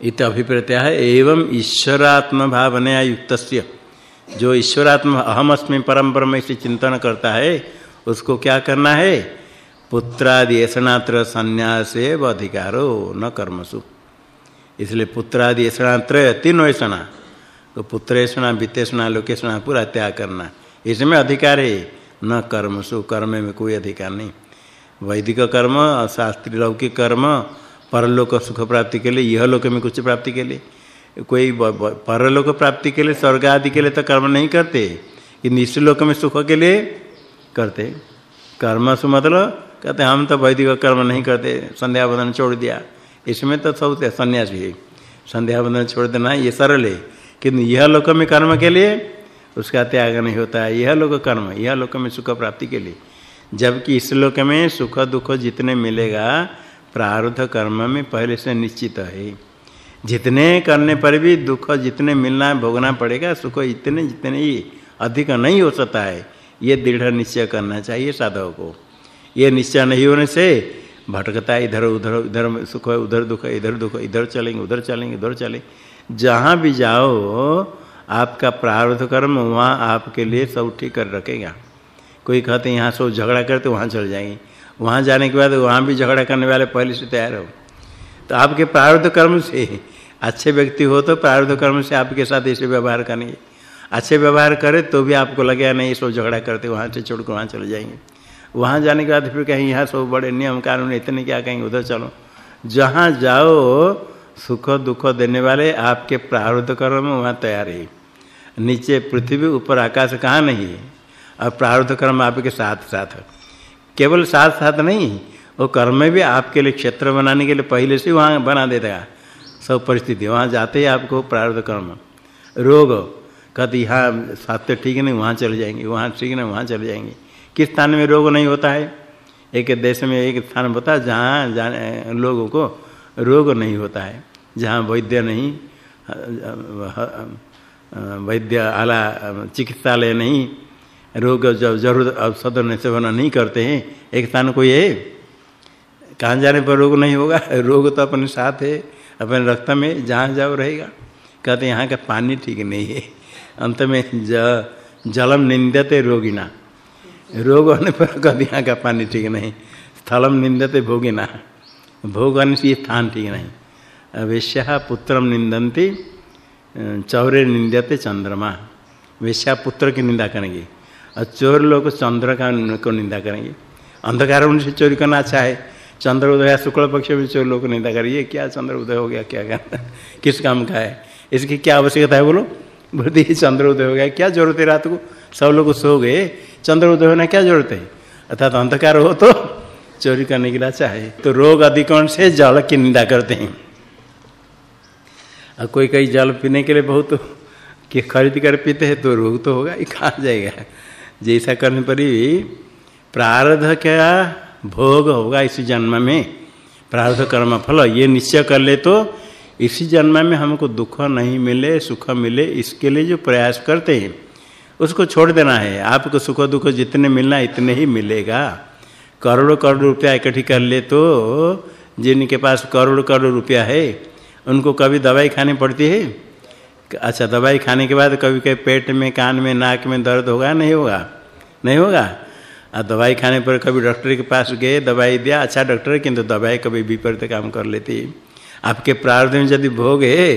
इत है, एवं ईश्वरात्म भावनया युक्तस्य। जो ईश्वरात्म अहम अस्मि परम ब्रह्म से चिंतन करता है, उसको क्या करना है? पुत्रादि ऐसनात्र संन्यासे अधिकारो न कर्मसु। इसलिए पुत्रादि ऐसनात्र तीनों ऐसना तो पुत्र ऐसना वित्तेषणा लोकेशना पूरा त्याग करना। इसमें अधिकार है न कर्मसु कर्म में कोई अधिकार नहीं। वैदिक कर्म शास्त्रीय लौकिक कर्म, परलोक सुख प्राप्ति के लिए, यह लोक में कुछ प्राप्ति के लिए। कोई परलोक प्राप्ति के लिए, स्वर्ग आदि के लिए तो कर्म नहीं करते, कि इस लोक में सुख के लिए करते। कर्म सु मतलब कहते हम तो वैदिक कर्म नहीं करते, संध्या वंदन छोड़ दिया। इसमें तो सब सन्यासी है। संध्या वंदन छोड़ देना, ये सरल है। किंतु यह लोक में कर्म के लिए उसका त्याग नहीं होता है। यह लोक कर्म, यह लोक में सुख प्राप्ति के लिए। जबकि इस लोक में सुख दुख जितने मिलेगा प्रारब्ध कर्म में पहले से निश्चित है। जितने करने पर भी दुख जितने मिलना भोगना पड़ेगा, सुख इतने जितने ही अधिक नहीं हो सकता है। ये दृढ़ निश्चय करना चाहिए साधक को। ये निश्चय नहीं होने से भटकता है इधर उधर इधर सुख, उधर दुख, इधर दुख, इधर चलेंगे, उधर चलेंगे उधर चलेंगे। जहाँ भी जाओ, आपका प्रारब्ध कर्म वहाँ आपके लिए सब ठीक कर रखेगा। कोई कहते यहाँ सब झगड़ा करते, वहाँ चल जाएँगे। वहाँ जाने के बाद वहाँ भी झगड़ा करने वाले पहले से तैयार हो। तो आपके प्रारब्ध कर्म से, अच्छे व्यक्ति हो तो प्रारब्ध कर्म से आपके साथ ऐसे व्यवहार करेंगे। अच्छे व्यवहार करे तो भी आपको लगेगा नहीं सब झगड़ा करते, वहाँ से छोड़कर वहाँ चले जाएँगे। वहाँ जाने के बाद फिर कहीं, यहाँ सब बड़े नियम कानून इतने क्या कहेंगे, उधर चलो। जहाँ जाओ सुख दुख देने वाले आपके प्रारब्ध कर्म वहाँ तैयार है। नीचे पृथ्वी ऊपर आकाश कहाँ नहीं है? और प्रारब्ध कर्म आपके साथ साथ केवल साथ साथ नहीं, वो कर्म भी आपके लिए क्षेत्र बनाने के लिए पहले से वहाँ बना देता है। सब परिस्थिति, वहाँ जाते ही आपको प्रारब्ध कर्म। रोग, कहते यहाँ साथ तो ठीक नहीं, वहाँ चले जाएँगे, वहाँ ठीक नहीं, वहाँ चले जाएँगे। किस स्थान में रोग नहीं होता है? एक देश में एक स्थान है जहाँ लोगों को रोग नहीं होता है। जहाँ वैद्य नहीं, वैद्य आला चिकित्सालय नहीं, रोग जब ज़रूरत औषध सेवन नहीं करते हैं, एक स्थान कोई है कहाँ जाने पर रोग नहीं होगा? *laughs* रोग तो अपने साथ है, अपने रक्त में जहाँ जाओ रहेगा। कहते यहाँ का पानी ठीक नहीं है। अंत में ज, जलम निंदते रोगिना रोग होने पर कभी यहाँ का पानी ठीक नहीं। स्थलम निंदते भोगिना भोग से स्थान ठीक नहीं। वेश्या पुत्रम निंदन्ति चौरे निंदते चंद्रमा। वेश्या पुत्र की निंदा करेंगे। और चोर लोग चंद्र का को निंदा करेंगे। अंधकार उनसे चोरी करना अच्छा है। चंद्र उदय शुक्ल पक्ष में चोर लोग निंदा करिए। क्या चंद्र उदय हो गया, क्या करना किस काम का है? इसकी क्या आवश्यकता है बोलो? बुद्धि चंद्र उदय हो गया। क्या ज़रूरत है रात को? सब लोग सो गए। चंद्र उदय होने क्या ज़रूरत है? अर्थात अंधकार हो तो चोरी करने के लिए चाहे तो रोग अधिकरण से जल की निंदा करते हैं। और कोई कई जल पीने के लिए बहुत कि खरीद कर पीते हैं तो रोग तो होगा ये कहा जाएगा। जैसा करने पर ही प्रारब्ध क्या भोग होगा इसी जन्म में। प्रारब्ध कर्म फल, ये निश्चय कर ले तो इसी जन्म में हमको दुख नहीं मिले, सुख मिले, इसके लिए जो प्रयास करते हैं, उसको छोड़ देना है। आपको सुख दुख जितने मिलना इतने ही मिलेगा। करोड़ों करोड़ रुपया इकट्ठी कर ले तो जिनके पास करोड़ करोड़ रुपया है, उनको कभी दवाई खानी पड़ती है? अच्छा दवाई खाने के बाद कभी कभी पेट में, कान में, नाक में दर्द होगा? नहीं होगा। नहीं होगा? और दवाई खाने पर कभी डॉक्टर के पास गए, दवाई दिया अच्छा डॉक्टर, किंतु दवाई कभी विपरीत काम कर लेती है। आपके प्रारब्ध में यदि भोग है,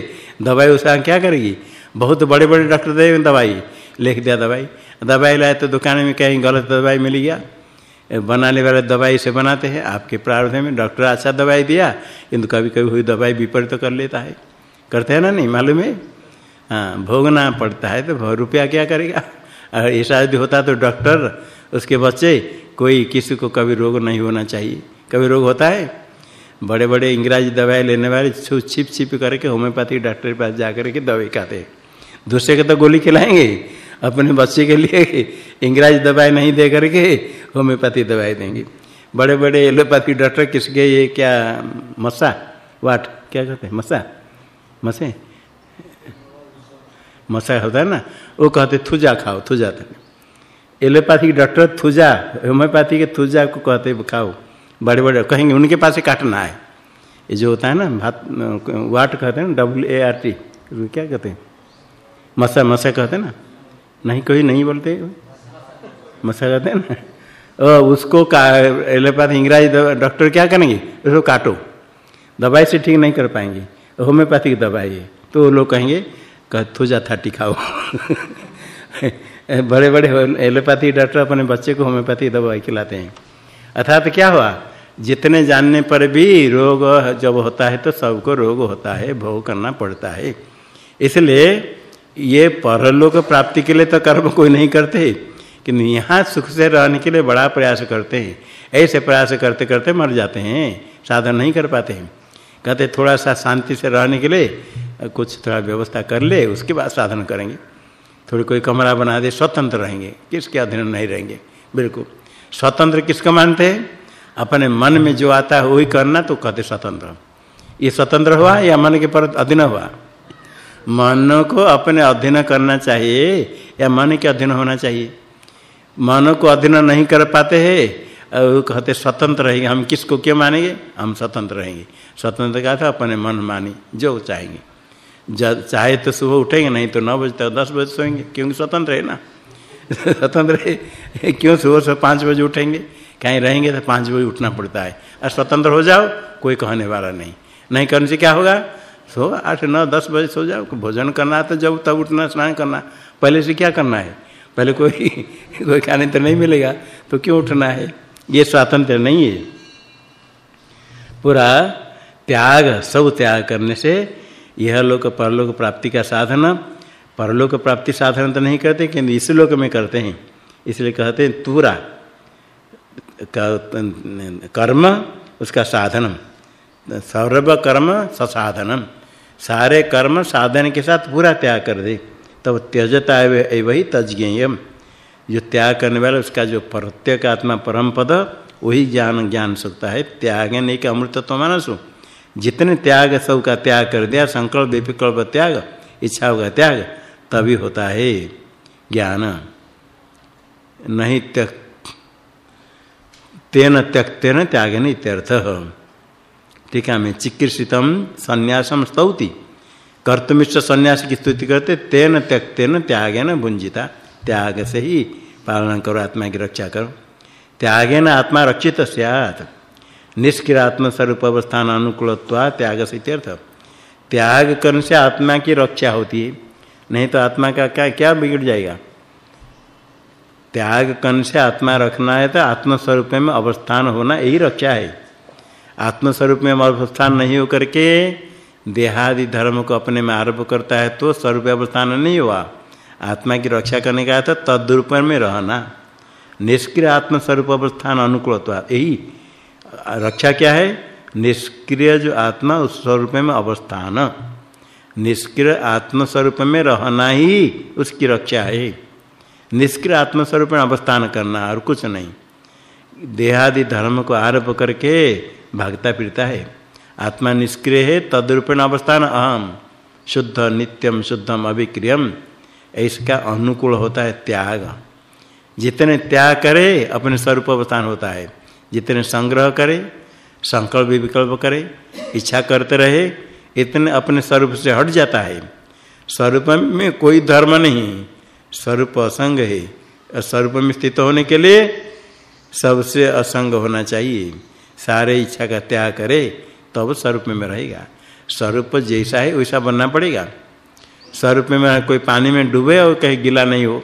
दवाई उसका क्या करेगी? बहुत बड़े बड़े डॉक्टर दे दवाई, लिख दिया दवाई। दवाई लाए तो दुकान में कहीं गलत दवाई मिल गया। बनाने वाले दवाई से बनाते हैं। आपके प्रारब्ध में डॉक्टर अच्छा दवाई दिया, किंतु कभी कभी हुई दवाई विपरीत कर लेता है। करते हैं ना नहीं, मालूम है? हाँ भोगना पड़ता है तो रुपया क्या करेगा? अगर ऐसा यदि होता तो डॉक्टर, उसके बच्चे, कोई किसी को कभी रोग नहीं होना चाहिए। कभी रोग होता है? बड़े बड़े इंग्राजी दवाई लेने वाले छिप छिप करके होम्योपैथिक डॉक्टर के पास जाकर के दवाई खाते दूसरे के तो गोली खिलाएँगे। अपने बच्चे के लिए इंग्राजी दवाई नहीं दे करके होम्योपैथी दवाई देंगे। बड़े बड़े एलोपैथी डॉक्टर किसके ये क्या मसा वाट क्या कहते हैं? मसा मसे मसा होता है ना? वो कहते, थुजा खाओ, thuja allopathy doctor, thuja, homeopathy के थुजा को कहते खाओ। बड़े बड़े कहेंगे, उनके पास काटना है। ये जो होता है ना, भात वाट कहते हैं डब्ल्यू ए आर टी क्या कहते हैं? मसा मसा कहते हैं ना? नहीं, कोई नहीं बोलते। मसा कहते हैं ना। उसको का, एलोपैथी, इंग्राजी डॉक्टर क्या करेंगे? उसको काटो। दवाई से ठीक नहीं कर पाएँगे। होम्योपैथिक दवाई है। तो लोग कहेंगे थुजा थाटी खाओ। *laughs* बड़े बड़े एलोपैथी डॉक्टर अपने बच्चे को होम्योपैथी दवाई खिलाते हैं। अर्थात क्या हुआ? जितने जानने पर भी रोग जब होता है तो सबको रोग होता है, भोग करना पड़ता है। इसलिए ये परलोक प्राप्ति के लिए तो कर्म कोई नहीं करते, किंतु यहाँ सुख से रहने के लिए बड़ा प्रयास करते हैं। ऐसे प्रयास करते करते मर जाते हैं, साधन नहीं कर पाते हैं। कहते थोड़ा सा शांति से रहने के लिए कुछ थोड़ा व्यवस्था कर ले, उसके बाद साधन करेंगे। थोड़ी कोई कमरा बना दे, स्वतंत्र रहेंगे, किसके अधीन नहीं रहेंगे। बिल्कुल। स्वतंत्र किसको मानते हैं? अपने मन में जो आता है, वही करना तो कहते स्वतंत्र। ये स्वतंत्र हुआ या मन के पर अधीन हुआ? मन को अपने अधीन करना चाहिए, या मन के अधीन होना चाहिए। मन को अधीन नहीं कर पाते हैं वो कहते स्वतंत्र रहेंगे। हम किसको क्यों मानेंगे? हम स्वतंत्र रहेंगे। स्वतंत्र का था, अपने मन मानी, जो चाहेंगे। जब चाहे तो सुबह उठेंगे, नहीं तो नौ बजे तक, दस बजे सोएँगे। क्योंकि स्वतंत्र है ना? *laughs* स्वतंत्र है। क्यों सुबह से पाँच बजे उठेंगे? कहीं रहेंगे तो पाँच बजे उठना पड़ता है। और स्वतंत्र हो जाओ, कोई कहने वाला नहीं। नहीं करने से क्या होगा? सो आठ, नौ, दस बजे सो जाओ भोजन करना है तो जब तब उठना, स्नान करना पहले से क्या करना है? पहले कोई *laughs* कोई खाने तो नहीं मिलेगा तो क्यों उठना है? ये स्वातंत्र नहीं है। पूरा त्याग, सब त्याग करने से यह लोक परलोक प्राप्ति का साधन, परलोक प्राप्ति साधन तो नहीं करते, किंतु इस लोक में करते हैं। इसलिए कहते हैं, तूरा कर्म, उसका साधनम सर्व कर्म, ससाधनम। सारे कर्म साधन के साथ पूरा त्याग कर दे। तब त्यजता है वही तज्ञेयम। जो त्याग करने वाला, उसका जो प्रत्येक आत्मा परम पद वही ज्ञान ज्ञान सकता है। त्याग नहीं कि अमृतत्व मानसु। जितने त्याग सब का त्याग कर दिया, संकल्प, विकल्प त्याग, इच्छा का त्याग, तभी होता है ज्ञान। नहीं त्यक तेन त्यक्तेन त्यागन इत्यर्थ। टीका में चिकित्सितम संन्यासम स्तौति। कर्तमिष्ट संन्यास की स्तुति करते, तेन त्यक्तेन त्यागेन भुंजिता त्याग से ही पालन करो, आत्मा की रक्षा करो। त्यागेन आत्मा रक्षित सैत निष्क्रियात्म स्वरूप अवस्थान अनुकूलत्वा त्याग से इत्यर्थ। त्याग करने से आत्मा की रक्षा होती है। नहीं तो आत्मा का क्या क्या बिगड़ जाएगा? त्याग करने से आत्मा रखना है तो आत्मस्वरूप में अवस्थान होना यही रक्षा है। आत्मस्वरूप में अवस्थान नहीं होकर के देहादि धर्म को अपने में आरोप करता है तो स्वरूप अवस्थान नहीं हुआ। आत्मा की रक्षा करने का तो तद्रूप में रहना। निष्क्रिय आत्मस्वरूप अवस्थान अनुकूलत्वा। यही रक्षा क्या है? निष्क्रिय जो आत्मा, उस स्वरूप में अवस्थान। निष्क्रिय आत्मस्वरूप में रहना ही उसकी रक्षा है। निष्क्रिय आत्मस्वरूप में अवस्थान करना और कुछ नहीं। देहादि धर्म को आरोप करके भागता फिरता है। आत्मा निष्क्रिय है, तद्रूपेण अवस्थान अहम शुद्ध नित्यम शुद्धम अभिक्रियम इसका अनुकूल होता है त्याग। जितने त्याग करे, अपने स्वरूप अवस्थान होता है। जितने संग्रह करे, संकल्प विकल्प करे, इच्छा करते रहे, इतने अपने स्वरूप से हट जाता है। स्वरूप में कोई धर्म नहीं। स्वरूप असंग है। स्वरूप में स्थित होने के लिए सबसे असंग होना चाहिए। सारे इच्छा का त्याग करे, तब तो स्वरूप में रहेगा। स्वरूप जैसा है, वैसा बनना पड़ेगा। स्वरूप में कोई पानी में डूबे और कहीं गिला नहीं हो।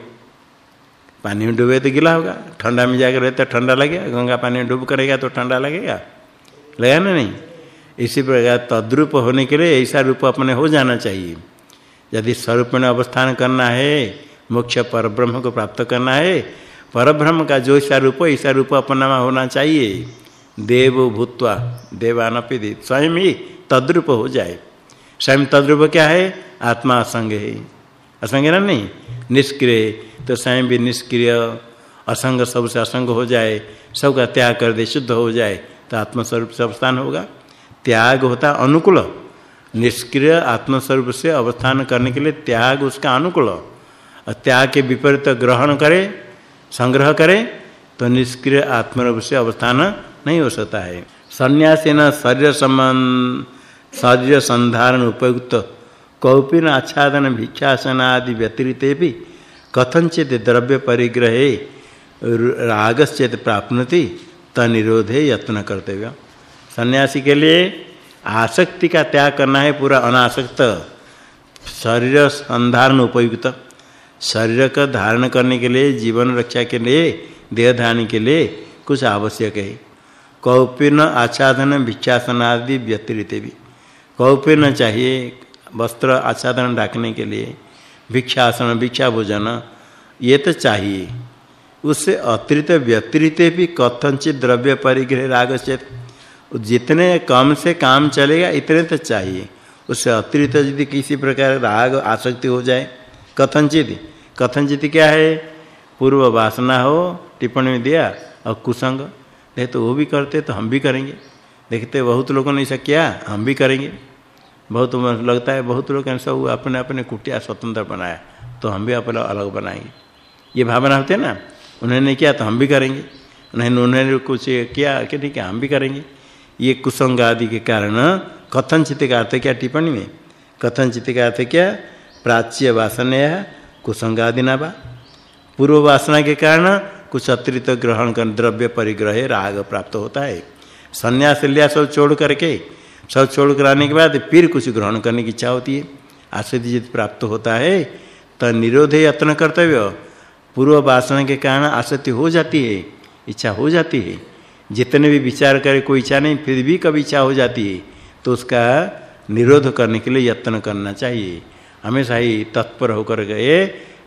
पानी में डूबे तो गीला होगा। ठंडा में जाकर रहता ठंडा लगेगा। गंगा पानी में डूब करेगा तो ठंडा लगेगा। लगा ना नहीं? इसी प्रकार तद्रूप होने के लिए ऐसा रूप अपने हो जाना चाहिए। यदि स्वरूप में अवस्थान करना है, मोक्ष पर ब्रह्म को प्राप्त करना है पर ब्रह्म का जो ऐसा रूप ऐसा रूप अपना होना चाहिए। देव भूतवा देवानपि स्वयं ही तद्रूप हो जाए। स्वयं तद्रूप क्या है? आत्मा असंग है। असंग ना नहीं? निष्क्रिय। तो स्वयं भी निष्क्रिय, असंग सबसे असंग हो जाए, सबका त्याग कर दे, शुद्ध हो जाए तो आत्मस्वरूप से अवस्थान होगा। त्याग होता अनुकूल। निष्क्रिय आत्मस्वरूप से अवस्थान करने के लिए त्याग उसका अनुकूल। और त्याग के विपरीत ग्रहण करे, संग्रह करे तो निष्क्रिय आत्मरूप से अवस्थान नहीं हो सकता है। सन्यासी न शरीर संबंध शरीर संधारण उपयुक्त, कौपिन आच्छादन भिक्षासन आदि व्यतिरिक्त भी कथनचित द्रव्य परिग्रहे रागश्चेत प्राप्नति तनिरोधे यत्न कर्तव्य। सन्यासी के लिए आसक्ति का त्याग करना है, पूरा अनासक्त। शरीर संधारण उपयुक्त। शरीर का धारण करने के लिए, जीवन रक्षा के लिए देह धारण के लिए कुछ आवश्यक है। कौपिन आच्छादन भिक्षासन आदि व्यतिरिक्त भी। कौपिन चाहिए वस्त्र आच्छादन ढकने के लिए, भिक्षासन, भिक्षा भोजन, ये तो चाहिए। उससे अतिरिक्त व्यतिरित भी कथनचित द्रव्य परिग्रह राग से जितने कम से काम चलेगा, इतने तो चाहिए। उससे अतिरिक्त यदि किसी प्रकार राग आसक्ति हो जाए कथनचित कथनचित क्या है? पूर्व वासना हो, टिप्पणी दिया, और कुसंग। नहीं तो वो भी करते तो हम भी करेंगे। देखते, बहुत लोगों ने ऐसा किया, हम भी करेंगे। बहुत लगता है, बहुत लोग सब अपने अपने कुटिया स्वतंत्र बनाया तो हम भी अपना अलग बनाएँगे। ये भावना होती है ना, उन्होंने किया तो हम भी करेंगे। उन्होंने उन्होंने कुछ किया, कि ठीक है, हम भी करेंगे। ये कुसंग आदि के कारण, कथन चित्त का अर्थ क्या टिप्पणी में? कथन चित्त का अर्थ क्या? प्राच्य वासना कुसंग आदि ना बा पूर्व वासना के कारण कुछ अतिरिक्त ग्रहण कर द्रव्य परिग्रह राग प्राप्त होता है। संन्यास लिया सब छोड़ करके, सब छोड़ कर आने के बाद फिर कुछ ग्रहण करने की इच्छा होती है। आसक्ति जित प्राप्त होता है तो निरोधे यत्न कर्तव्य, पूर्व वासना के कारण आसक्ति हो जाती है, इच्छा हो जाती है। जितने भी विचार करे कोई इच्छा नहीं, फिर भी कभी इच्छा हो जाती है तो उसका निरोध करने के लिए यत्न करना चाहिए। हमेशा ही तत्पर होकर गए,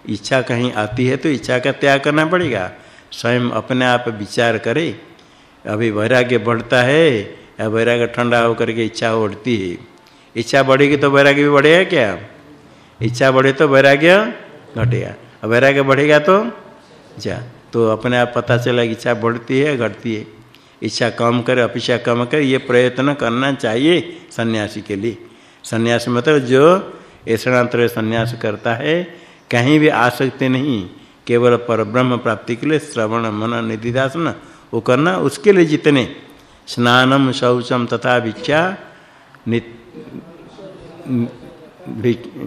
इच्छा कहीं आती है तो इच्छा का त्याग करना पड़ेगा। स्वयं अपने आप विचार करे, अभी वैराग्य बढ़ता है, या वैराग्य ठंडा होकर के इच्छा बढ़ती है। इच्छा बढ़ेगी तो वैराग्य भी बढ़ेगा क्या? इच्छा बढ़े तो वैराग्य घटेगा। और वैराग्य बढ़ेगा तो जा तो अपने आप पता चला इच्छा बढ़ती है, घटती है। इच्छा कम करे, अपेक्षा कम करे, ये प्रयत्न करना चाहिए सन्यासी के लिए। सन्यासी मतलब जो ऐसा सन्यास करता है, कहीं भी आसक्ति नहीं केवल पर ब्रह्म प्राप्ति के लिए श्रवण, मन निधिदासन वो करना, उसके लिए जितने। स्नानम, शौचम, तथा भिक्षा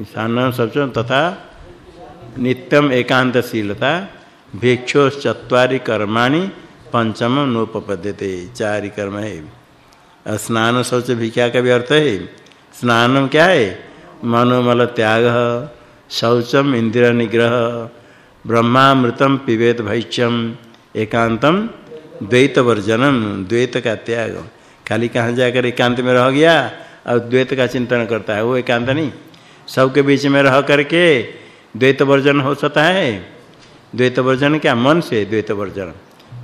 स्नानम, शौचम, तथा नित्यम एकांतशीलता भिक्षो कर्माणि पंचम नोपपद्यते, चारि कर्म है। स्नान, शौच, भिक्षा का भी अर्थ है। स्नानम क्या है? मनोमल त्याग, शौचम, इंद्रिय निग्रह ब्रह्मामृतम पिबेत भैष्यम एकांतम द्वैत वर्जनम द्वैत का त्याग खाली कहाँ जाकर एकांत में रह गया? और द्वैत का चिंतन करता है, वो एकांत नहीं। सबके बीच में रह करके द्वैत वर्जन हो सकता है। द्वैत वर्जन क्या? मन से द्वैत वर्जन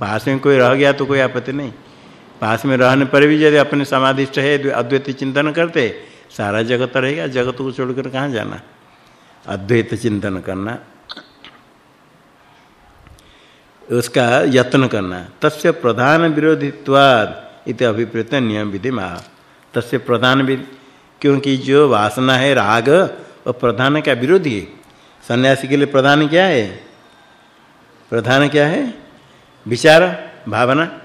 पास में कोई रह गया तो कोई आपत्ति नहीं। पास में रहने पर भी यदि अपने समाधिष्ट है अद्वैत चिंतन करते, सारा जगत रहेगा, जगत को छोड़कर कहाँ जाना? अद्वैत चिंतन करना। उसका यत्न करना। तस्य प्रधान विरोधित्वाद इति अभिप्रेत नियम विधि महा तस्य प्रधान विधि क्योंकि जो वासना है राग और प्रधान का विरोधी है। सन्यासी के लिए प्रधान क्या है? प्रधान क्या है? विचार, भावना।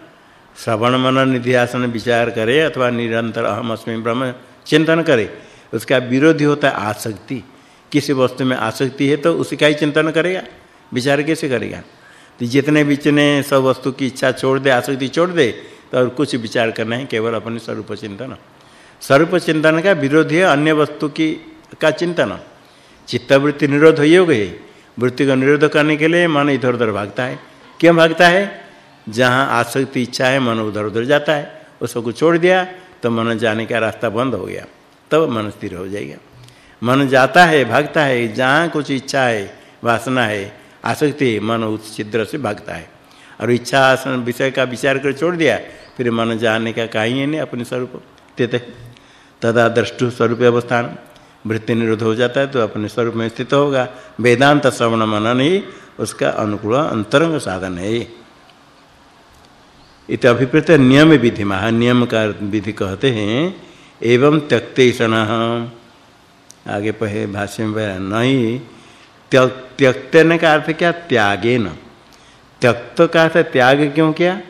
श्रवण मन निधि आसन विचार करे अथवा निरंतर अहम अस्मि ब्रह्म चिंतन करे। उसका विरोधी होता है आसक्ति। किसी वस्तु में आसक्ति है तो उसी का ही चिंतन करेगा। विचार कैसे करेगा? तो जितने बिचने सब वस्तु की इच्छा छोड़ दे, आसक्ति छोड़ दे तो और कुछ विचार करना है, केवल अपने स्वरूप चिंतन। स्वरूप चिंतन का विरोधी है अन्य वस्तु की, का चिंतन। चित्तवृत्ति निरोध हो गए वृत्ति का निरोध करने के लिए मन इधर उधर भागता है। क्यों भागता है? जहाँ आसक्ति इच्छा है, मन उधर उधर जाता है। उसको छोड़ दिया तो मन जाने का रास्ता बंद हो गया। तब मन स्थिर हो जाएगा। मन जाता है, भागता है, जहाँ कुछ इच्छा है, वासना है आसक्ति मन उस छिद्र से भागता है। और इच्छा आसन विषय का विचार कर छोड़ दिया, फिर मन जाने का कहीं नहीं, अपने स्वरूप तेते तदा दृष्टु स्वरूप अवस्थान, वृत्ति निरोध हो जाता है तो अपने स्वरूप में स्थित होगा। वेदांत श्रवण मनन ही उसका अनुकूल अंतरंग साधन है। इत अभिप्रेत नियम विधि महा नियम का विधि कहते हैं, एवं त्यक्ते क्षण आगे पहे भाष्य में, नहीं त्यक्तने का अर्थ क्या? त्यागे न। त्यक्त का अर्थ त्याग क्यों क्या?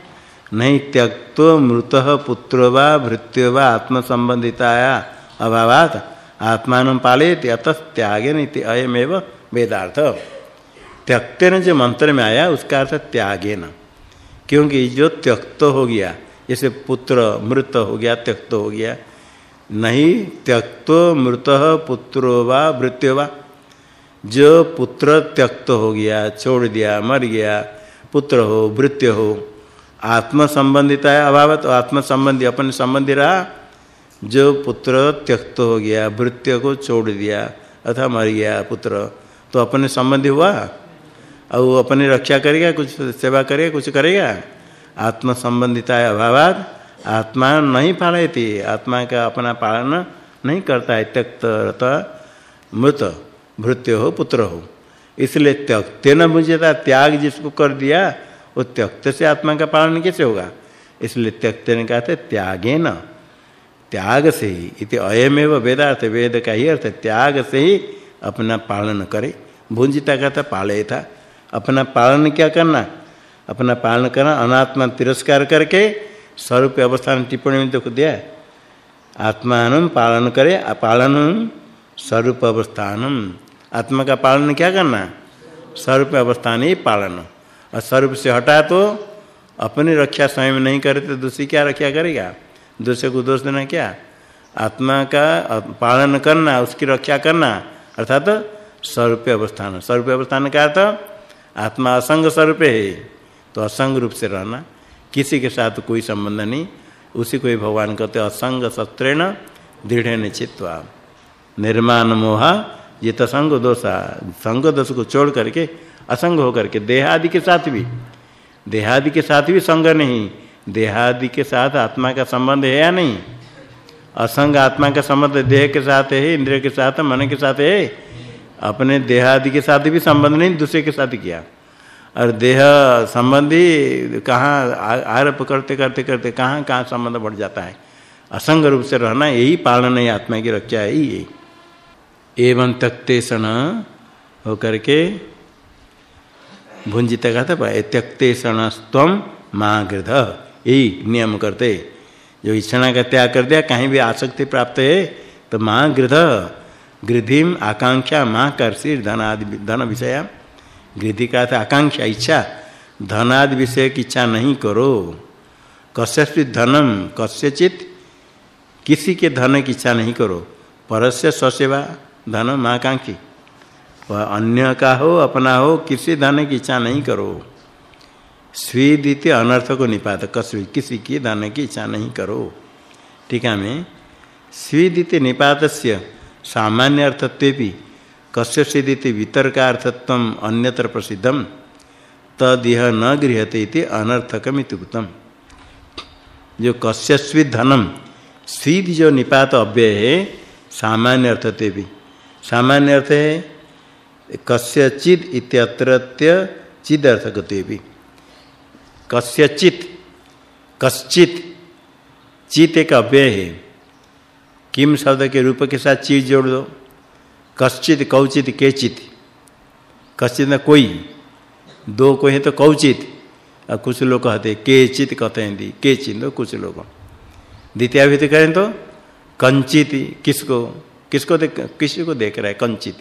नहीं त्यक्तो मृत पुत्र व भृत्यो व आत्म संबंधिताया अभावात आत्मान पालित अतः त्यागे नहीं अयमेव वेदार्थ। त्यक्तेन जो मंत्र में आया, उसका अर्थ त्यागे न। क्योंकि जो त्यक्त हो गया, जैसे पुत्र मृत हो गया त्यक्त हो गया, नहीं त्यक्तो मृत पुत्रो वा मृत्यो वा जो पुत्र त्यक्त हो गया, छोड़ दिया, मर गया, पुत्र हो मृत्यु हो आत्म संबंधित है अभाव तो आत्म संबंधी अपने संबंधी रहा, जो पुत्र त्यक्त हो गया मृत्यु को छोड़ दिया अथवा मर गया पुत्र तो अपने संबंधी हुआ? और वो अपनी रक्षा करेगा, कुछ सेवा करेगा, कुछ करेगा? आत्म संबंधिता अभावात, आत्मा नहीं पालयती, आत्मा का अपना पालन नहीं करता है, त्यक्त मृत। भृत्य हो, पुत्र हो। इसलिए त्यक्ते न बुझेता त्याग जिसको कर दिया, वो त्यक्त से आत्मा का पालन कैसे होगा? इसलिए त्यक्त ने कहा था, त्यागे न। त्याग से ही, इति अयमेव वेदार्थ, वेद का ही अर्थ त्याग से ही अपना पालन करे। भुंजिता का था, पाले था। अपना पालन क्या करना? अपना पालन करना, अनात्मा तिरस्कार करके स्वरूप अवस्थान टिप्पणी में तो दिया आत्मान पालन करे पालन स्वरूप अवस्थान। आत्मा का पालन क्या करना? स्वरूप अवस्थान ही पालन। और स्वरूप से हटा तो अपनी रक्षा स्वयं नहीं करे तो दूसरी क्या रक्षा करेगा? दूसरे को दोष देना क्या? आत्मा का पालन करना, उसकी रक्षा करना, अर्थात स्वरूप अवस्थान। स्वरूप अवस्थान का अर्थ, आत्मा असंग स्वरूप है। तो असंग रूप से रहना, किसी के साथ कोई संबंध नहीं। उसी को ही भगवान कहते असंग सत्रेण दृढ़ निश्चित्वा निर्माण मोहा ये तो संग दोषा संग दोष को छोड़ करके असंग होकर के, देहादि के साथ भी। देहादि के साथ भी संग नहीं। देहादि के साथ आत्मा का संबंध है या नहीं? असंग आत्मा का संबंध देह के साथ है, इंद्रिय के साथ, मन के साथ है? अपने देहादि के साथ भी संबंध नहीं, दूसरे के साथ किया। और देह संबंधी कहाँ आरोप करते करते करते कहाँ कहाँ संबंध बढ़ जाता है? असंग रूप से रहना, यही पालन है आत्मा की रक्षा है ये एवं त्यक्तेषण होकर के भुंजित का था त्यक्तेषण स्तम माँ गृध यही नियम करते। जो इच्छा का त्याग कर दिया, कहीं भी आसक्ति प्राप्त है तो माँ गृध गृधिम आकांक्षा माँ कर्षि धन आदि धन विषय। गृधि का था आकांक्षा, इच्छा। धनादि विषय की इच्छा नहीं करो। कस्य धनम, कस्यचित किसी के धन की इच्छा नहीं करो। परस्य स्वसेवा धन महाकांक्षी वह अन्य का हो, अपना हो, किसी धन की इच्छा नहीं करो। स्वीदित्य अनर्थ को निपात कसवी किसी की धन की इच्छा नहीं करो। टीका में? स्वीदित्य निपातस्य सामान्य भी कस्य सिद्धिति वितर्कार्थत्व अन्यत्र प्रसिद्धम तदिह न गृहते इति अनर्थकमितुक्तम जो कस्य धनम स्वीद जो निपात अव्यय है सामान्य अर्थते भी सामान्य अर्थ है कस्यचित इत्यत्रत्य चिद अर्थकते भी कस्यचित, कश्चित, चित एक अव्यय है। किम शब्द के रूप के साथ चीज़ जोड़ दो? कश्चित, कौचित, केचित। कश्चित न कोई। दो को है तो कौचित। और कुछ लोग कहते केचित, कहते हैं दी, केचित तो कुछ लोग। द्वितीय भी तो करें तो कंचित, किसको? किसको देख, किसी को देख रहा है? कंचित।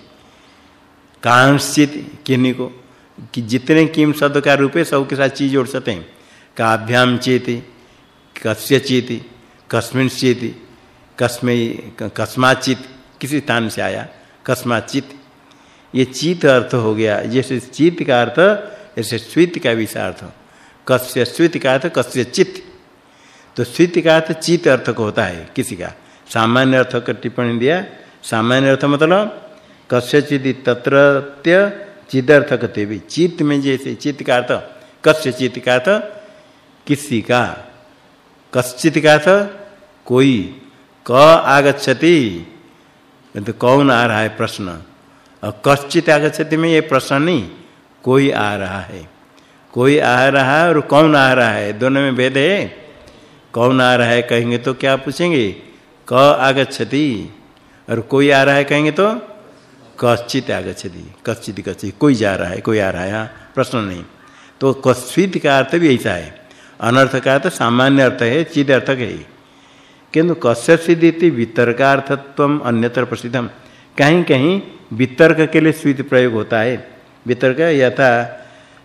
कांचित किन्हीं को, कि जितने किम शब्द का रूप है सब के साथ चीज़ जोड़ सकते हैं। काभ्याम चेति कस्य चेति कस्मिन चेति कस्मय कस्माचित, किसी स्थान से आया, कस्माचित। ये चित अर्थ हो गया। जैसे चित का अर्थ ऐसे स्वित का विषार्थ कस्य स्वित का अर्थ कस्य चित तो स्वित का अर्थ चित अर्थ को होता है किसी का। सामान्य अर्थ का टिप्पणी दिया सामान्य अर्थ मतलब कस्य चित तत्रत्य चिदर्थ कते भी चित्त में जैसे चित्त का अर्थ कस्य चित्त का अर्थ, किसी का। कश्चित का अर्थ, कोई। क आगच्छति तो कौन आ रहा है प्रश्न? और कश्चित आगच्छति में ये प्रश्न नहीं, कोई आ रहा है। कोई आ रहा है और कौन आ रहा है? दोनों में भेद है। कौन आ रहा है कहेंगे तो क्या पूछेंगे? क आगच्छति। और कोई आ रहा है कहेंगे तो कश्चित आगच्छति। कश्चित कश्चित। कोई जा रहा है, कोई आ रहा है हाँ प्रश्न नहीं। तो कश्चित का अर्थ भी ऐसा है। अनर्थ का अर्थ सामान्य अर्थ है, चिद अर्थक है। किंतु कस्य सिद्धि वितर्कार्थत्व अन्यत्र प्रसिद्धम। कहीं कहीं वितर्क के लिए स्वीत प्रयोग होता है। वितर्क यथा,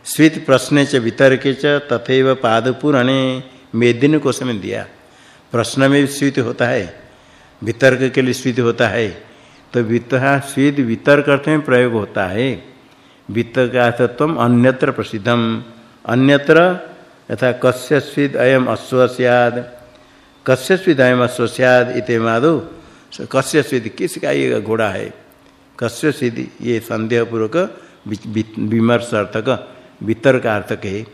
स्वीत प्रश्न च वितर्क च तथैव पादपुराणे मेदिन को समय दिया प्रश्न में भी स्वीत होता है। वितर्क के लिए स्वीत होता है। तो वितहा स्वीत वितर्क अर्थ में प्रयोग होता है। वितर्कार्थत्व अन्यत्र प्रसिद्धम। अन्यत्र यथा कस्य स्वीत अयम अश्व स्याद। कस्य स्वीत अयम अश्व इति मादो। कस्य स्वीत किसका ये घोड़ा है? कस्य स्वीत ये संदेह पूर्वक विमर्श अर्थक वितर्कार्थक है।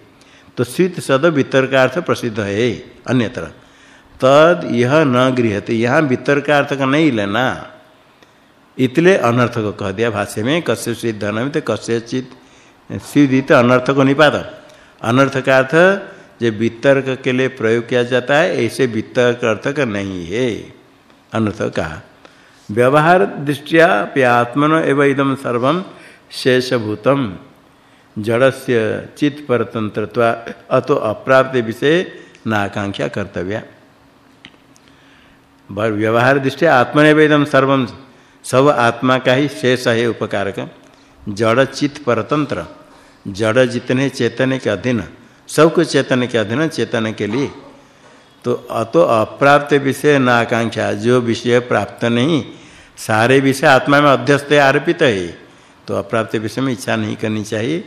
तो स्वीत सद वितर्कार्थ प्रसिद्ध है। अन्यत्र तद यह न गृहते यहाँ वितर्कार्थ का नहीं लेना। इतले अनर्थ को कह दिया भाष्य में, कस्य स्वीत धन तो कस्य चित स्वीत अनर्थ को निपात। अनर्थ का अर्थ जो वितर्क के लिए प्रयोग किया जाता है, ऐसे वितर्क अर्थ का नहीं है। अनर्थ का। व्यवहार दृष्टिया प्यात्मन एवं इदम सर्वम शेषभूतम। जड़स्य चित परतंत्रत्वा अतो अप्राप्त विषय नाकांक्षा कर्तव्य। व्यवहार दृष्टि आत्मनिव इदम सर्वम सब आत्मा का ही शेष है उपकारक। जड़ चित परतंत्र, जड़ जितने चेतन के अधीन, सब कुछ चेतन के अधीन, चेतन के लिए। तो अतो अप्राप्त विषय न आकांक्षा, जो विषय प्राप्त नहीं, सारे विषय आत्मा में अध्यस्त आरोपित है। तो अप्राप्त विषय में इच्छा नहीं करनी चाहिए।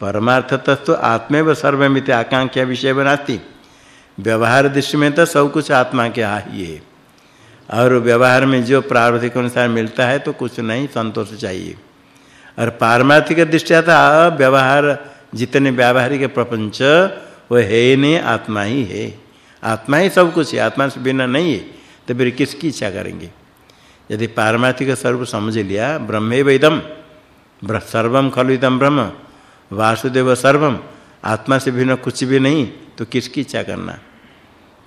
परमार्थ तत्व आत्मेव सर्वमित आकांक्षा विषय बनाती। व्यवहार दृष्टि में तो सब कुछ आत्मा के ही है। और व्यवहार में जो प्रारब्ध अनुसार मिलता है तो कुछ नहीं, संतोष चाहिए। और पारमार्थिक दृष्टिया था, व्यवहार जितने व्यावहारिक प्रपंच वो है नहीं, आत्मा ही है। आत्मा ही सब कुछ है, आत्मा से बिना नहीं है तो फिर किसकी इच्छा करेंगे? यदि पारमार्थिक स्वरूप समझ लिया, ब्रह्मे वेदम सर्वम खलु इदम ब्रह्म, वासुदेव सर्वम, आत्मा से भिन्न कुछ भी नहीं तो किसकी इच्छा करना?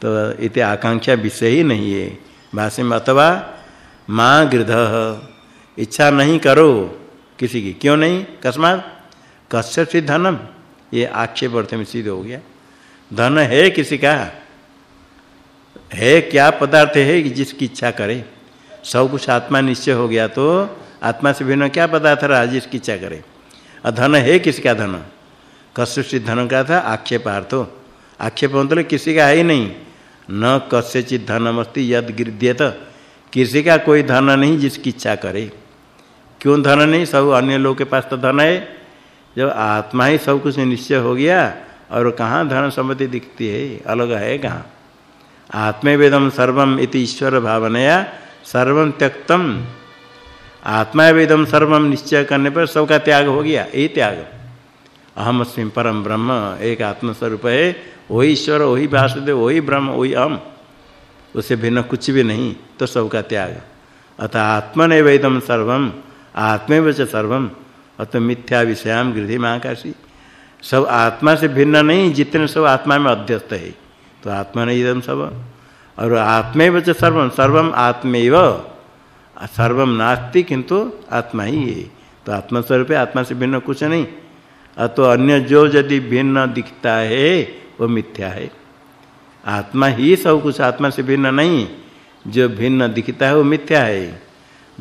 तो इति आकांक्षा विषय ही नहीं है। भाष्य में अथवा माँ गृध इच्छा नहीं करो किसी की। क्यों नहीं? कस्मात कश्य से धनम? ये आक्षेप अर्थ में सिद्ध हो गया। धन है किसी का? है क्या पदार्थ है कि जिसकी इच्छा करे? सब कुछ आत्मा निश्चय हो गया तो आत्मा से भिन्न क्या पदार्थ रहा जिसकी इच्छा करे? और धन है किसका धन? कश्य धन का था? आक्षेपार्थो। आक्षेप मतलब किसी का है ही नहीं। न कस्यचित धनमस्ति यद गृध्यत किसी का कोई धन नहीं जिसकी इच्छा करे। क्यों धन नहीं? सब अन्य लोग के पास तो धन है। जब आत्मा ही सब कुछ निश्चय हो गया, और कहाँ धन संपत्ति दिखती है? अलग है कहाँ? आत्मे वेदम सर्वम इति ईश्वर भावनया सर्वम त्यक्तम। आत्मा वेदम सर्वम निश्चय करने पर सबका त्याग हो गया। यही त्याग। अहम अस्मि परम ब्रह्म, एक आत्मस्वरूप है। वही ईश्वर, वही वासुदेव, वही ब्रह्म, वही अहम। उससे भिन्न कुछ भी नहीं तो सबका त्याग। अतः आत्मन वेदम सर्वम, आत्मेव च सर्वम, अत मिथ्या विषयाम गृधि महाकाशी सब आत्मा से भिन्न नहीं, जितने सब आत्मा में अध्यस्त है। तो आत्मा नहीं एकदम सब। और आत्मेव च सर्वम सर्वम आत्मेव। सर्वम नास्ति, किंतु आत्मा ही है। तो आत्मा स्वरूप आत्मा से भिन्न कुछ नहीं। अतो अन्य जो यदि भिन्न दिखता है वो मिथ्या है। आत्मा ही सब कुछ आत्मा से भिन्न नहीं। जो भिन्न दिखता है वो मिथ्या है।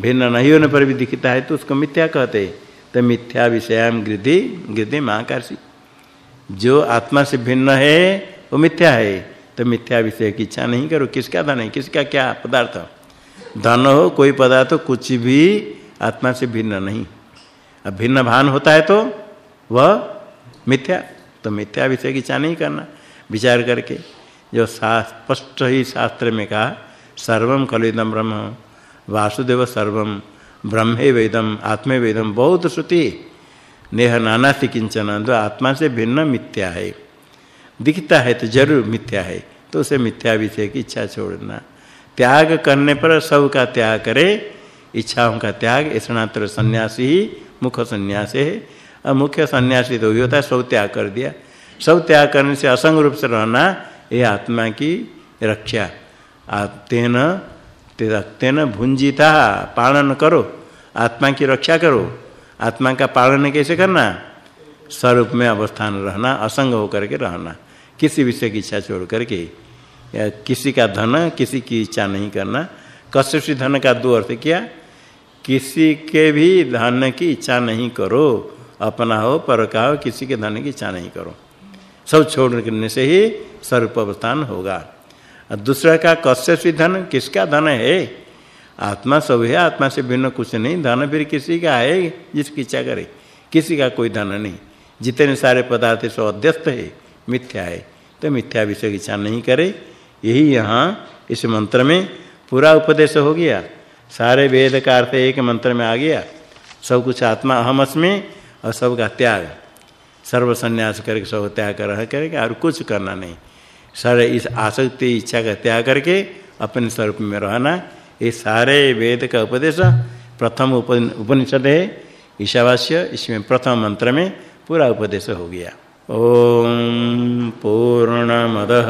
भिन्न नहीं होने पर भी दिखता है तो उसको मिथ्या कहते तो मिथ्या विषयाम गृद्धि गृद्धि महाकाशी जो आत्मा से भिन्न है, वो मिथ्या है। तो मिथ्या विषय की इच्छा नहीं करो। किसका धन है? किसका क्या पदार्थ? धन हो, कोई पदार्थ कुछ भी आत्मा से भिन्न नहीं। अब भिन्न भान होता है तो वह मिथ्या। तो मिथ्या विषय की इच्छा नहीं करना। विचार करके जो स्पष्ट ही शास्त्र में कहा सर्वम खलुदम ब्रह्म, वासुदेव सर्वम ब्रह्मे वेदम आत्मे वेदम बहुत श्रुति, नेह नाना से किंचन जो आत्मा से भिन्न मिथ्या है। दिखता है तो ज़रूर मिथ्या है तो उसे मिथ्या विषय की इच्छा छोड़ना। त्याग करने पर सब का त्याग करे, इच्छाओं का त्याग स्नात्र सन्यासी ही मुख्य सन्यास है। मुख्य सन्यासी तो होता है सब त्याग कर दिया। सब त्याग करने से असंग रूप से रहना, ये आत्मा की रक्षा। तेन तेन भुंजिता, पालन करो। आत्मा की रक्षा करो। आत्मा का पालन कैसे करना? स्वरूप में अवस्थान रहना, असंग होकर के रहना। किसी विषय की इच्छा छोड़ करके, या किसी का धन, किसी की इच्छा नहीं करना। कश्यपी धन का दो अर्थ किया। किसी के भी धन की इच्छा नहीं करो। अपना हो, पर का हो, किसी के धन की इच्छा नहीं करो। सब छोड़ने से ही स्वरूप अवस्थान होगा दूसरा का कश्यपी धन, किसका धन है? आत्मा सब है, आत्मा से भिन्न कुछ नहीं। धन फिर किसी का है, जिसकी इच्छा करे। किसी का कोई धन नहीं। जितने सारे पदार्थ सो अध्यस्त है, मिथ्या है। तो मिथ्या विषय की इच्छा नहीं करे। यही यहाँ इस मंत्र में पूरा उपदेश हो गया। सारे वेद का अर्थ एक मंत्र में आ गया। सब कुछ आत्मा अहम में और सबका त्याग। सर्व संन्यास करके सब त्याग कर रह करेगा और कुछ करना नहीं। सारे इस आसक्ति, इच्छा का त्याग करके अपने स्वरूप में रहना। ये सारे वेद का उपदेश प्रथम उपनिषद है। ईशावास्य, इसमें प्रथम मंत्र में पूरा उपदेश हो गया। ओम पूर्ण पूर्णमदः।